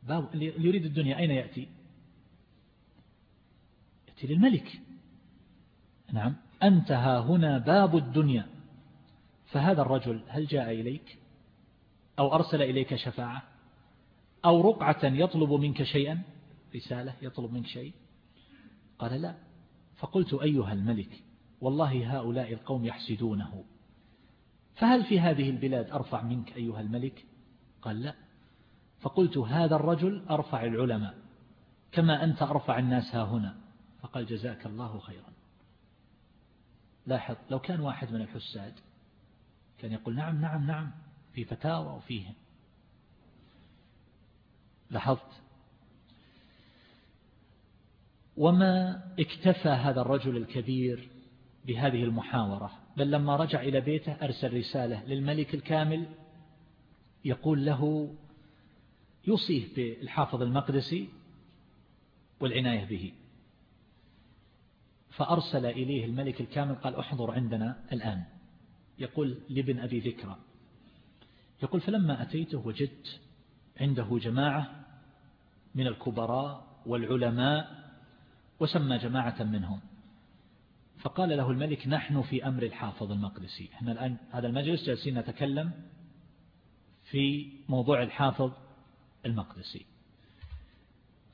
باب اللي يريد الدنيا أين يأتي؟ يأتي للملك. نعم أنت ها هنا باب الدنيا. فهذا الرجل هل جاء إليك؟ أو أرسل إليك شفاعة؟ أو رقعة يطلب منك شيئا؟ رسالة يطلب منك شيء؟ قال لا. فقلت أيها الملك والله هؤلاء القوم يحسدونه. فهل في هذه البلاد أرفع منك أيها الملك؟ قال لا. فقلت هذا الرجل أرفع العلماء كما أنت أرفع الناس ها هنا. فقال جزاك الله خيرا. لاحظ لو كان واحد من الحساد كان يقول نعم نعم نعم في فتاوى وفيه لاحظت؟ وما اكتفى هذا الرجل الكبير بهذه المحاورة بل لما رجع إلى بيته أرسل رسالة للملك الكامل يقول له يوصيه بالحافظ المقدسي والعناية به. فأرسل إليه الملك الكامل قال أحضر عندنا الآن. يقول لابن أبي ذكرى يقول فلما أتيته وجدت عنده جماعة من الكبراء والعلماء وسمى جماعة منهم. فقال له الملك نحن في أمر الحافظ المقدسي. إحنا الآن هذا المجلس جالسين نتكلم في موضوع الحافظ المقدسي.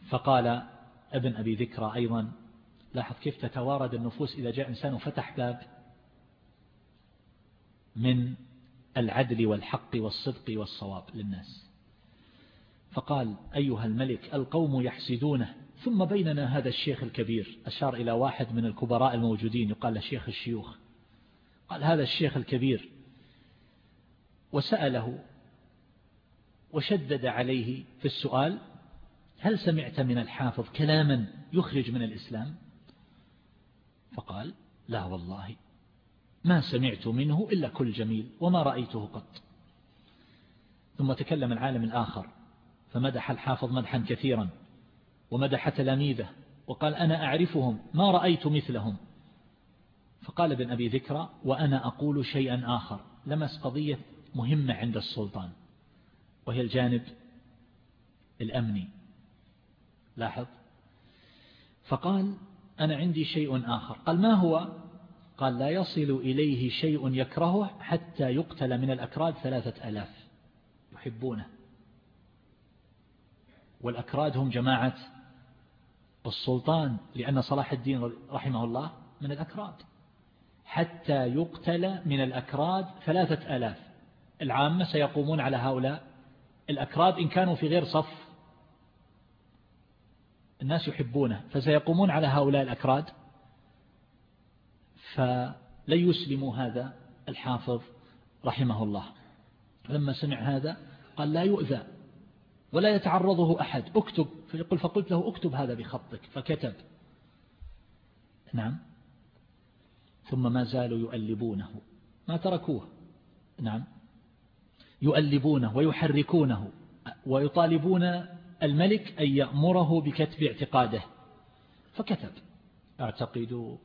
فقال ابن أبي ذكرى أيضا لاحظ كيف تتوارد النفوس إذا جاء إنسان وفتح باب من العدل والحق والصدق والصواب للناس. فقال أيها الملك القوم يحسدونه ثم بيننا هذا الشيخ الكبير أشار إلى واحد من الكبراء الموجودين يقال له شيخ الشيوخ. قال هذا الشيخ الكبير وسأله وشدد عليه في السؤال هل سمعت من الحافظ كلاما يخرج من الإسلام؟ فقال لا والله ما سمعت منه إلا كل جميل وما رأيته قط. ثم تكلم العالم الآخر فمدح الحافظ مدحا كثيرا. ومدح تلاميذه وقال أنا أعرفهم ما رأيت مثلهم. فقال ابن أبي ذكرى وأنا أقول شيئا آخر لمس قضية مهمة عند السلطان وهي الجانب الأمني. لاحظ؟ فقال أنا عندي شيء آخر. قال ما هو؟ قال لا يصل إليه شيء يكرهه حتى يقتل من الأكراد ثلاثة ألاف يحبونه. والأكراد هم جماعة السلطان لأن صلاح الدين رحمه الله من الأكراد. حتى يقتل من الأكراد ثلاثة ألاف. العامة سيقومون على هؤلاء. الأكراد إن كانوا في غير صف الناس يحبونه فسيقومون على هؤلاء الأكراد. فلن يسلموا هذا الحافظ رحمه الله. لما سمع هذا قال لا يؤذى ولا يتعرضه أحد. اكتب فيقول فقلت له اكتب هذا بخطك فكتب. نعم. ثم ما زالوا يؤلبونه. ما تركوه. نعم. يؤلبونه ويحركونه ويطالبون الملك أن يأمره بكتب اعتقاده. فكتب. أعتقد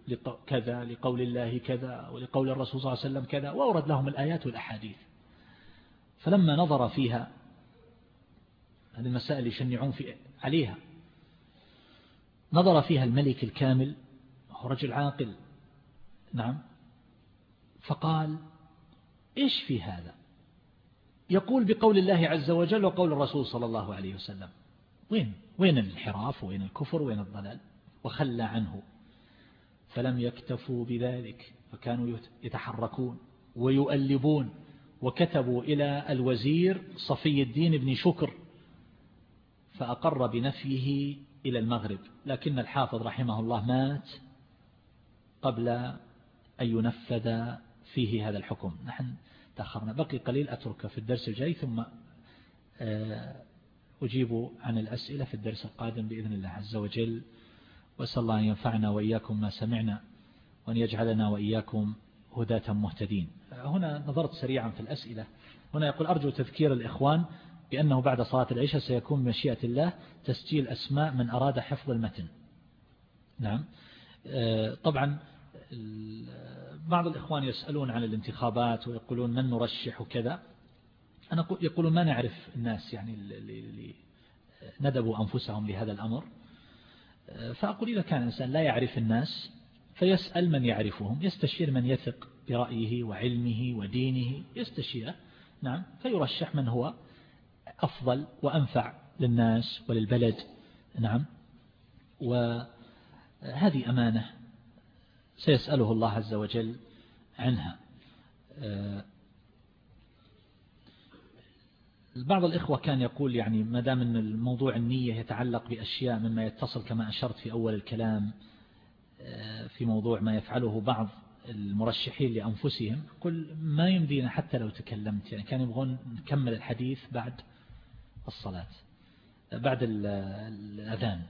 كذا لقول الله كذا ولقول الرسول صلى الله عليه وسلم كذا وأورد لهم الآيات والأحاديث. فلما نظر فيها هذه المسائل يشنعون في عليها. نظر فيها الملك الكامل هو رجل عاقل. نعم. فقال إيش في هذا؟ يقول بقول الله عز وجل وقول الرسول صلى الله عليه وسلم وين وين الانحراف؟ وين الكفر؟ وين الضلال؟ وخلى عنه. فلم يكتفوا بذلك فكانوا يتحركون ويؤلبون. وكتبوا إلى الوزير صفي الدين بن شكر. فأقر بنفيه إلى المغرب. لكن الحافظ رحمه الله مات قبل أن ينفذ فيه هذا الحكم. نحن تأخرنا. بقي قليل أترك في الدرس الجاي ثم آه، أجيب عن الأسئلة في الدرس القادم بإذن الله عز وجل. وأسأل الله أن ينفعنا وإياكم ما سمعنا وأن يجعلنا وإياكم هداة مهتدين. هنا نظرت سريعا في الأسئلة. هنا يقول أرجو تذكير الإخوان بأنه بعد صلاة العشاء سيكون بمشيئة الله تسجيل أسماء من أراد حفظ المتن. نعم. آه، طبعا بعض الإخوان يسألون عن الانتخابات ويقولون من نرشح وكذا. أنا يقولون ما نعرف الناس يعني اللي ندبوا أنفسهم لهذا الأمر. آه، فأقول إذا كان الإنسان لا يعرف الناس فيسأل من يعرفهم يستشير من يثق برأيه وعلمه ودينه يستشيره. نعم. فيرشح من هو. أفضل وأنفع للناس وللبلد. نعم. وهذه أمانة سيسأله الله عز وجل عنها. بعض الإخوة كان يقول يعني ما دام أن الموضوع النية يتعلق بأشياء مما يتصل كما أشرت في أول الكلام في موضوع ما يفعله بعض المرشحين لأنفسهم قل ما يمدينا حتى لو تكلمت يعني كانوا يبغون نكمل الحديث بعد الصلاة بعد الأذان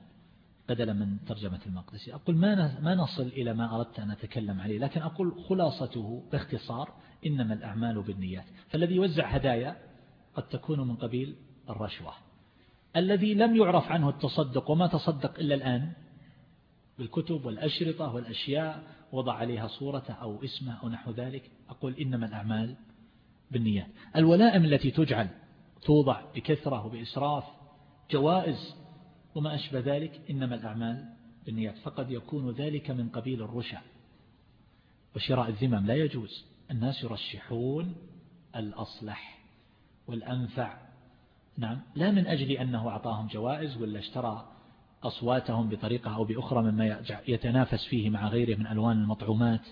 بدلا من ترجمة المقدسي أقول ما ما نصل إلى ما أردت أن أتكلم عليه لكن أقول خلاصته باختصار إنما الأعمال بالنيات. فالذي يوزع هدايا قد تكون من قبيل الرشوة. الذي لم يعرف عنه التصدق وما تصدق إلا الآن بالكتب والأشرطة والأشياء وضع عليها صورته أو اسمه أو نحو ذلك أقول إنما الأعمال بالنيات. الولائم التي تجعل توضع بكثرة وبإسراف جوائز وما أشبه ذلك إنما الأعمال بالنيات. فقد يكون ذلك من قبيل الرشا وشراء الذمم. لا يجوز. الناس يرشحون الأصلح والأنفع. نعم. لا من أجل أنه أعطاهم جوائز ولا اشترى أصواتهم بطريقة أو بأخرى مما يتنافس فيه مع غيره من ألوان المطعومات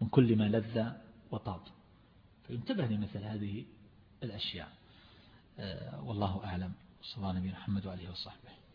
من كل ما لذ وطاب. فينتبه لمثل هذه الأشياء. والله أعلم. صلى الله عليه محمد وعليه وصحبه.